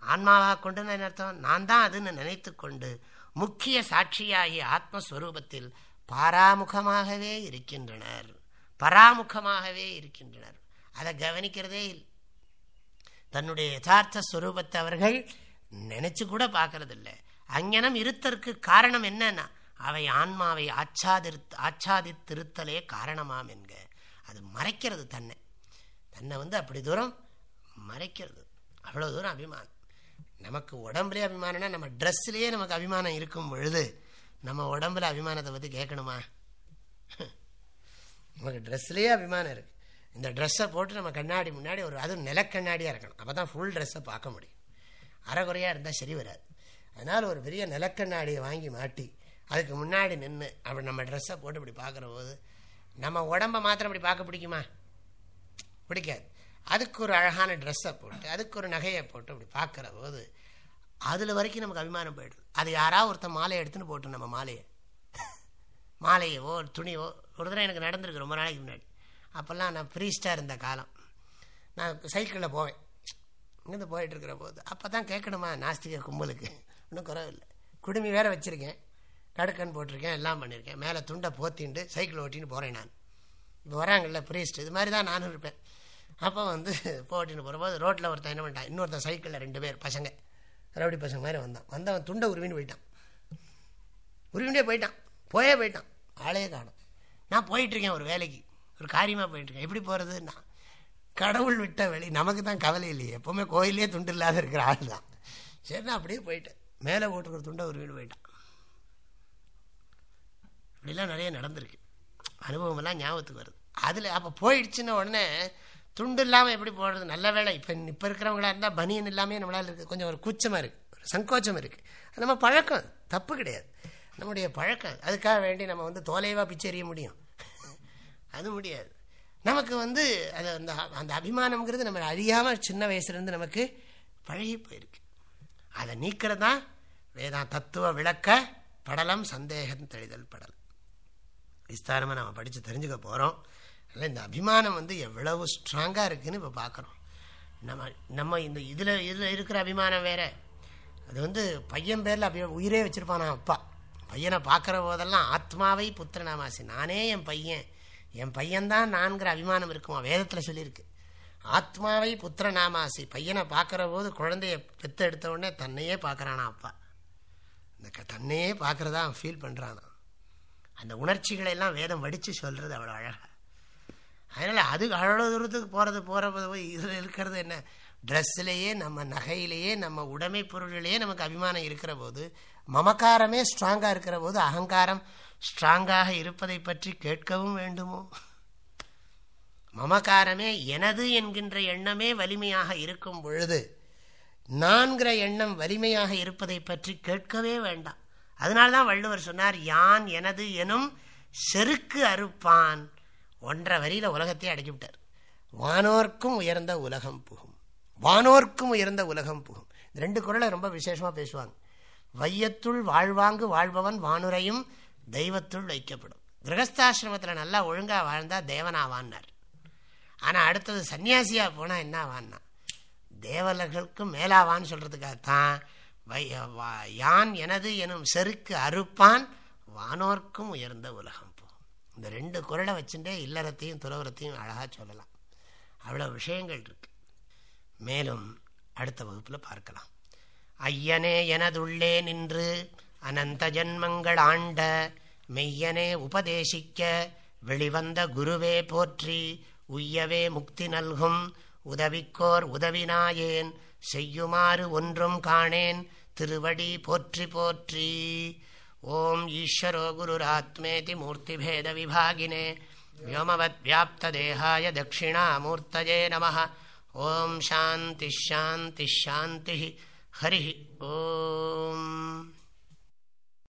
ஆன்மாவாக கொண்டுன்னு அர்த்தம்? நான் தான் அதுன்னு நினைத்து கொண்டு முக்கிய சாட்சியாகிய ஆத்மஸ்வரூபத்தில் பாராமுகமாகவே இருக்கின்றனர். பராமுகமாகவே இருக்கின்றனர். அதை கவனிக்கிறதே இல்லை. தன்னுடைய யதார்த்த ஸ்வரூபத்தை அவர்கள் நினைச்சு கூட பார்க்கறதில்ல. அங்கனம் இருத்தற்கு காரணம் என்னன்னா அவை ஆன்மாவை ஆச்சாதி ஆச்சாதித்திருத்தலே காரணமாம் என்க. அது மறைக்கிறது தன்னை. தன்னை வந்து அப்படி தூரம் மறைக்கிறது. அவ்வளோ தூரம் அபிமானம். நமக்கு உடம்புலேயே அபிமானம்னா நம்ம ட்ரெஸ்லேயே நமக்கு அபிமானம் இருக்கும் பொழுது நம்ம உடம்புல அபிமானத்தை பற்றி கேட்கணுமா? நமக்கு ட்ரெஸ்லேயே அபிமானம் இருக்குது இந்த ட்ரெஸ்ஸை போட்டு நம்ம கண்ணாடி முன்னாடி ஒரு அதுவும் நிலக்கண்ணாடியாக இருக்கணும். அப்போ தான் ஃபுல் ட்ரெஸ்ஸை பார்க்க முடியும். அறகுறையாக இருந்தால் சரி வராது. அதனால் ஒரு பெரிய நிலக்கண்ணாடியை வாங்கி மாட்டி அதுக்கு முன்னாடி நின்று அப்படி நம்ம ட்ரெஸ்ஸை போட்டு இப்படி பார்க்குற போது நம்ம உடம்பை மாத்திரம் இப்படி பார்க்க பிடிக்குமா? பிடிக்காது. அதுக்கு ஒரு அழகான ட்ரெஸ்ஸை போட்டு அதுக்கு ஒரு நகையை போட்டு அப்படி பார்க்குற போது அதில் வரைக்கும் நமக்கு அபிமானம் போயிடுது. அது யாராவது ஒருத்தன் மாலையை எடுத்துன்னு போட்டு நம்ம மாலையை. மாலையவோ துணியோ ஒரு தடவை எனக்கு நடந்திருக்கு ரொம்ப நாளைக்கு முன்னாடி. அப்போல்லாம் நான் ஃப்ரீஸ்டாக இருந்த காலம். நான் சைக்கிளில் போவேன். இங்கேருந்து போயிட்டுருக்கிற போது அப்போ தான் கேட்கணுமா? நாஸ்திக கும்பலுக்கு. ஒன்றும் குறவில்லை. குடுமி வேறு வச்சுருக்கேன். கடுக்கன் போட்டிருக்கேன் எல்லாம் பண்ணியிருக்கேன் மேலே துண்டை போத்திண்டு சைக்கிள் ஓட்டின்னு போகிறேன் நான். இப்போ வராங்கல்ல ப்ரீஸ்ட் இது மாதிரி தான் நானும் இருப்பேன். அப்போ வந்து போட்டின்னு போகிறபோது ரோட்டில் ஒருத்தன் என்ன பண்ணிட்டான்? இன்னொருத்தன் சைக்கிளில் ரெண்டு பேர் பசங்க. ரவுடி பசங்க மாதிரி வந்தான். வந்தவன் துண்டை உருவின்னு போயிட்டான். உருவிண்டே போயிட்டான். போயே போயிட்டான். ஆளையே காணும். நான் போயிட்டுருக்கேன் ஒரு வேலைக்கு. ஒரு காரியமாக போயிட்டுருக்கேன். எப்படி போகிறதுன்னா கடவுள் விட்ட வழி நமக்கு தான் கவலை இல்லையே. எப்போவுமே கோயிலே துண்டு இல்லாத இருக்கிற ஆள் தான். சரி நான் அப்படியே போயிட்டேன். மேலே போட்டுக்கிற துண்டை ஒரு வீடு போயிட்டான். இப்படிலாம் நிறைய நடந்திருக்கு. அனுபவமெல்லாம் ஞாபகத்துக்கு வருது. அதில் அப்போ போயிடுச்சுன்னா உடனே துண்டு இல்லாமல் எப்படி போடுறது நல்ல வேலை இப்போ இப்போ இருக்கிறவங்களா இருந்தால் பனியன் இல்லாமல் நம்மளால் இருக்குது கொஞ்சம் ஒரு கூச்சமாக இருக்குது ஒரு சங்கோச்சம் இருக்குது நம்ம பழக்கம். தப்பு கிடையாது. நம்முடைய பழக்கம். அதுக்காக வேண்டி நம்ம வந்து தோலைவாக பிச்சை எறிய முடியும். அது முடியாது. நமக்கு வந்து அது அந்த அந்த அபிமானம்ங்கிறது நம்ம அறியாமல் சின்ன வயசுலேருந்து நமக்கு பழகி போயிருக்கு. அதை நீக்கிறது? தான் வேதா தத்துவ விளக்க படலம் சந்தேகம் தெளிதல் படல். விஸ்தாரமாக நம்ம படித்து தெரிஞ்சுக்க போகிறோம் அதனால் இந்த அபிமானம் வந்து எவ்வளவு ஸ்ட்ராங்காக இருக்குதுன்னு இப்போ பார்க்குறோம் நம்ம நம்ம இந்த இதில் இதில் இருக்கிற அபிமானம் வேறு. அது வந்து பையன் பேரில் அபி உயிரே வச்சுருப்பான் அப்பா. பையனை பார்க்குற போதெல்லாம் ஆத்மாவை புத்திரநாமாசி நானே என் பையன். என் பையன்தான் நான்கிற அபிமானம் இருக்குமா? வேதத்தில் சொல்லியிருக்கு. ஆத்மாவை புத்திர நாமாசி பையனை பார்க்குற போது குழந்தைய பெற்று எடுத்த உடனே தன்னையே பார்க்குறானா அப்பா. இந்த தன்னையே பார்க்குறதா அவன் ஃபீல் பண்ணுறானா அந்த உணர்ச்சிகளை எல்லாம் வேதம் வடித்து சொல்கிறது அவ்வளோ அழகாக அதனால் அது அவ்வளோ தூரத்துக்கு போகிறது போகிற இதில் இருக்கிறது என்ன? ட்ரெஸ்ஸிலேயே நம்ம நகையிலேயே நம்ம உடைமை பொருளிலேயே நமக்கு அபிமானம் இருக்கிற போது மமக்காரமே ஸ்ட்ராங்காக இருக்கிற போது அகங்காரம் ஸ்ட்ராங்காக இருப்பதை பற்றி கேட்கவும் வேண்டுமோ? மமகாரமே எனது என்கின்ற எண்ணமே வலிமையாக இருக்கும் பொழுது நான்கிற எண்ணம் வலிமையாக இருப்பதை பற்றி கேட்கவே வேண்டாம். அதனால்தான் வள்ளுவர் சொன்னார் யான் எனது எனும் செருக்கு அறுப்பான். ஒன்றரை வரியில உலகத்தை அடக்கிவிட்டார் வானோர்க்கும் உயர்ந்த உலகம் புகும். வானோர்க்கும் உயர்ந்த உலகம் புகும். ரெண்டு குரலை ரொம்ப விசேஷமா பேசுவாங்க. வையத்துள் வாழ்வாங்கு வாழ்பவன் வானுரையும் தெய்வத்துள் வைக்கப்படும். கிரகஸ்தாசிரமத்தில் நல்லா ஒழுங்காக வாழ்ந்தால் தேவனாவான்னார். ஆனால் அடுத்தது சன்னியாசியாக போனால் என்ன வான்னா தேவலர்களுக்கும் மேலாவான்னு சொல்கிறதுக்காகத்தான் யான் எனது எனும் செருக்கு அறுப்பான் வானோர்க்கும் உயர்ந்த உலகம் போகும் இந்த ரெண்டு குரலை வச்சுட்டே இல்லறத்தையும் துறவரத்தையும் அழகாக சொல்லலாம். அவ்வளோ விஷயங்கள் இருக்கு. மேலும் அடுத்த வகுப்பில் பார்க்கலாம். ஐயனே எனதுள்ளே நின்று அனந்த ஜன்மங்கள் ஆண்ட மெய்யனே உபதேசிக்க வெளிவந்த குருவே போற்றி உய்யவே முக்தி நல்கும் உதவிக்கோர் உதவினாயேன் செய்யுமாறு ஒன்றும் காணேன் திருவடி போற்றி போற்றி. ஓம் ஈஸ்வரோ குருராத்மேதி மூர்த்திபேத விபாகினே வோமவத் வியாப்ததேகாய தட்சிணாமூர்த்தஜே நம ஓம் சாந்தி ஹரி ஓம்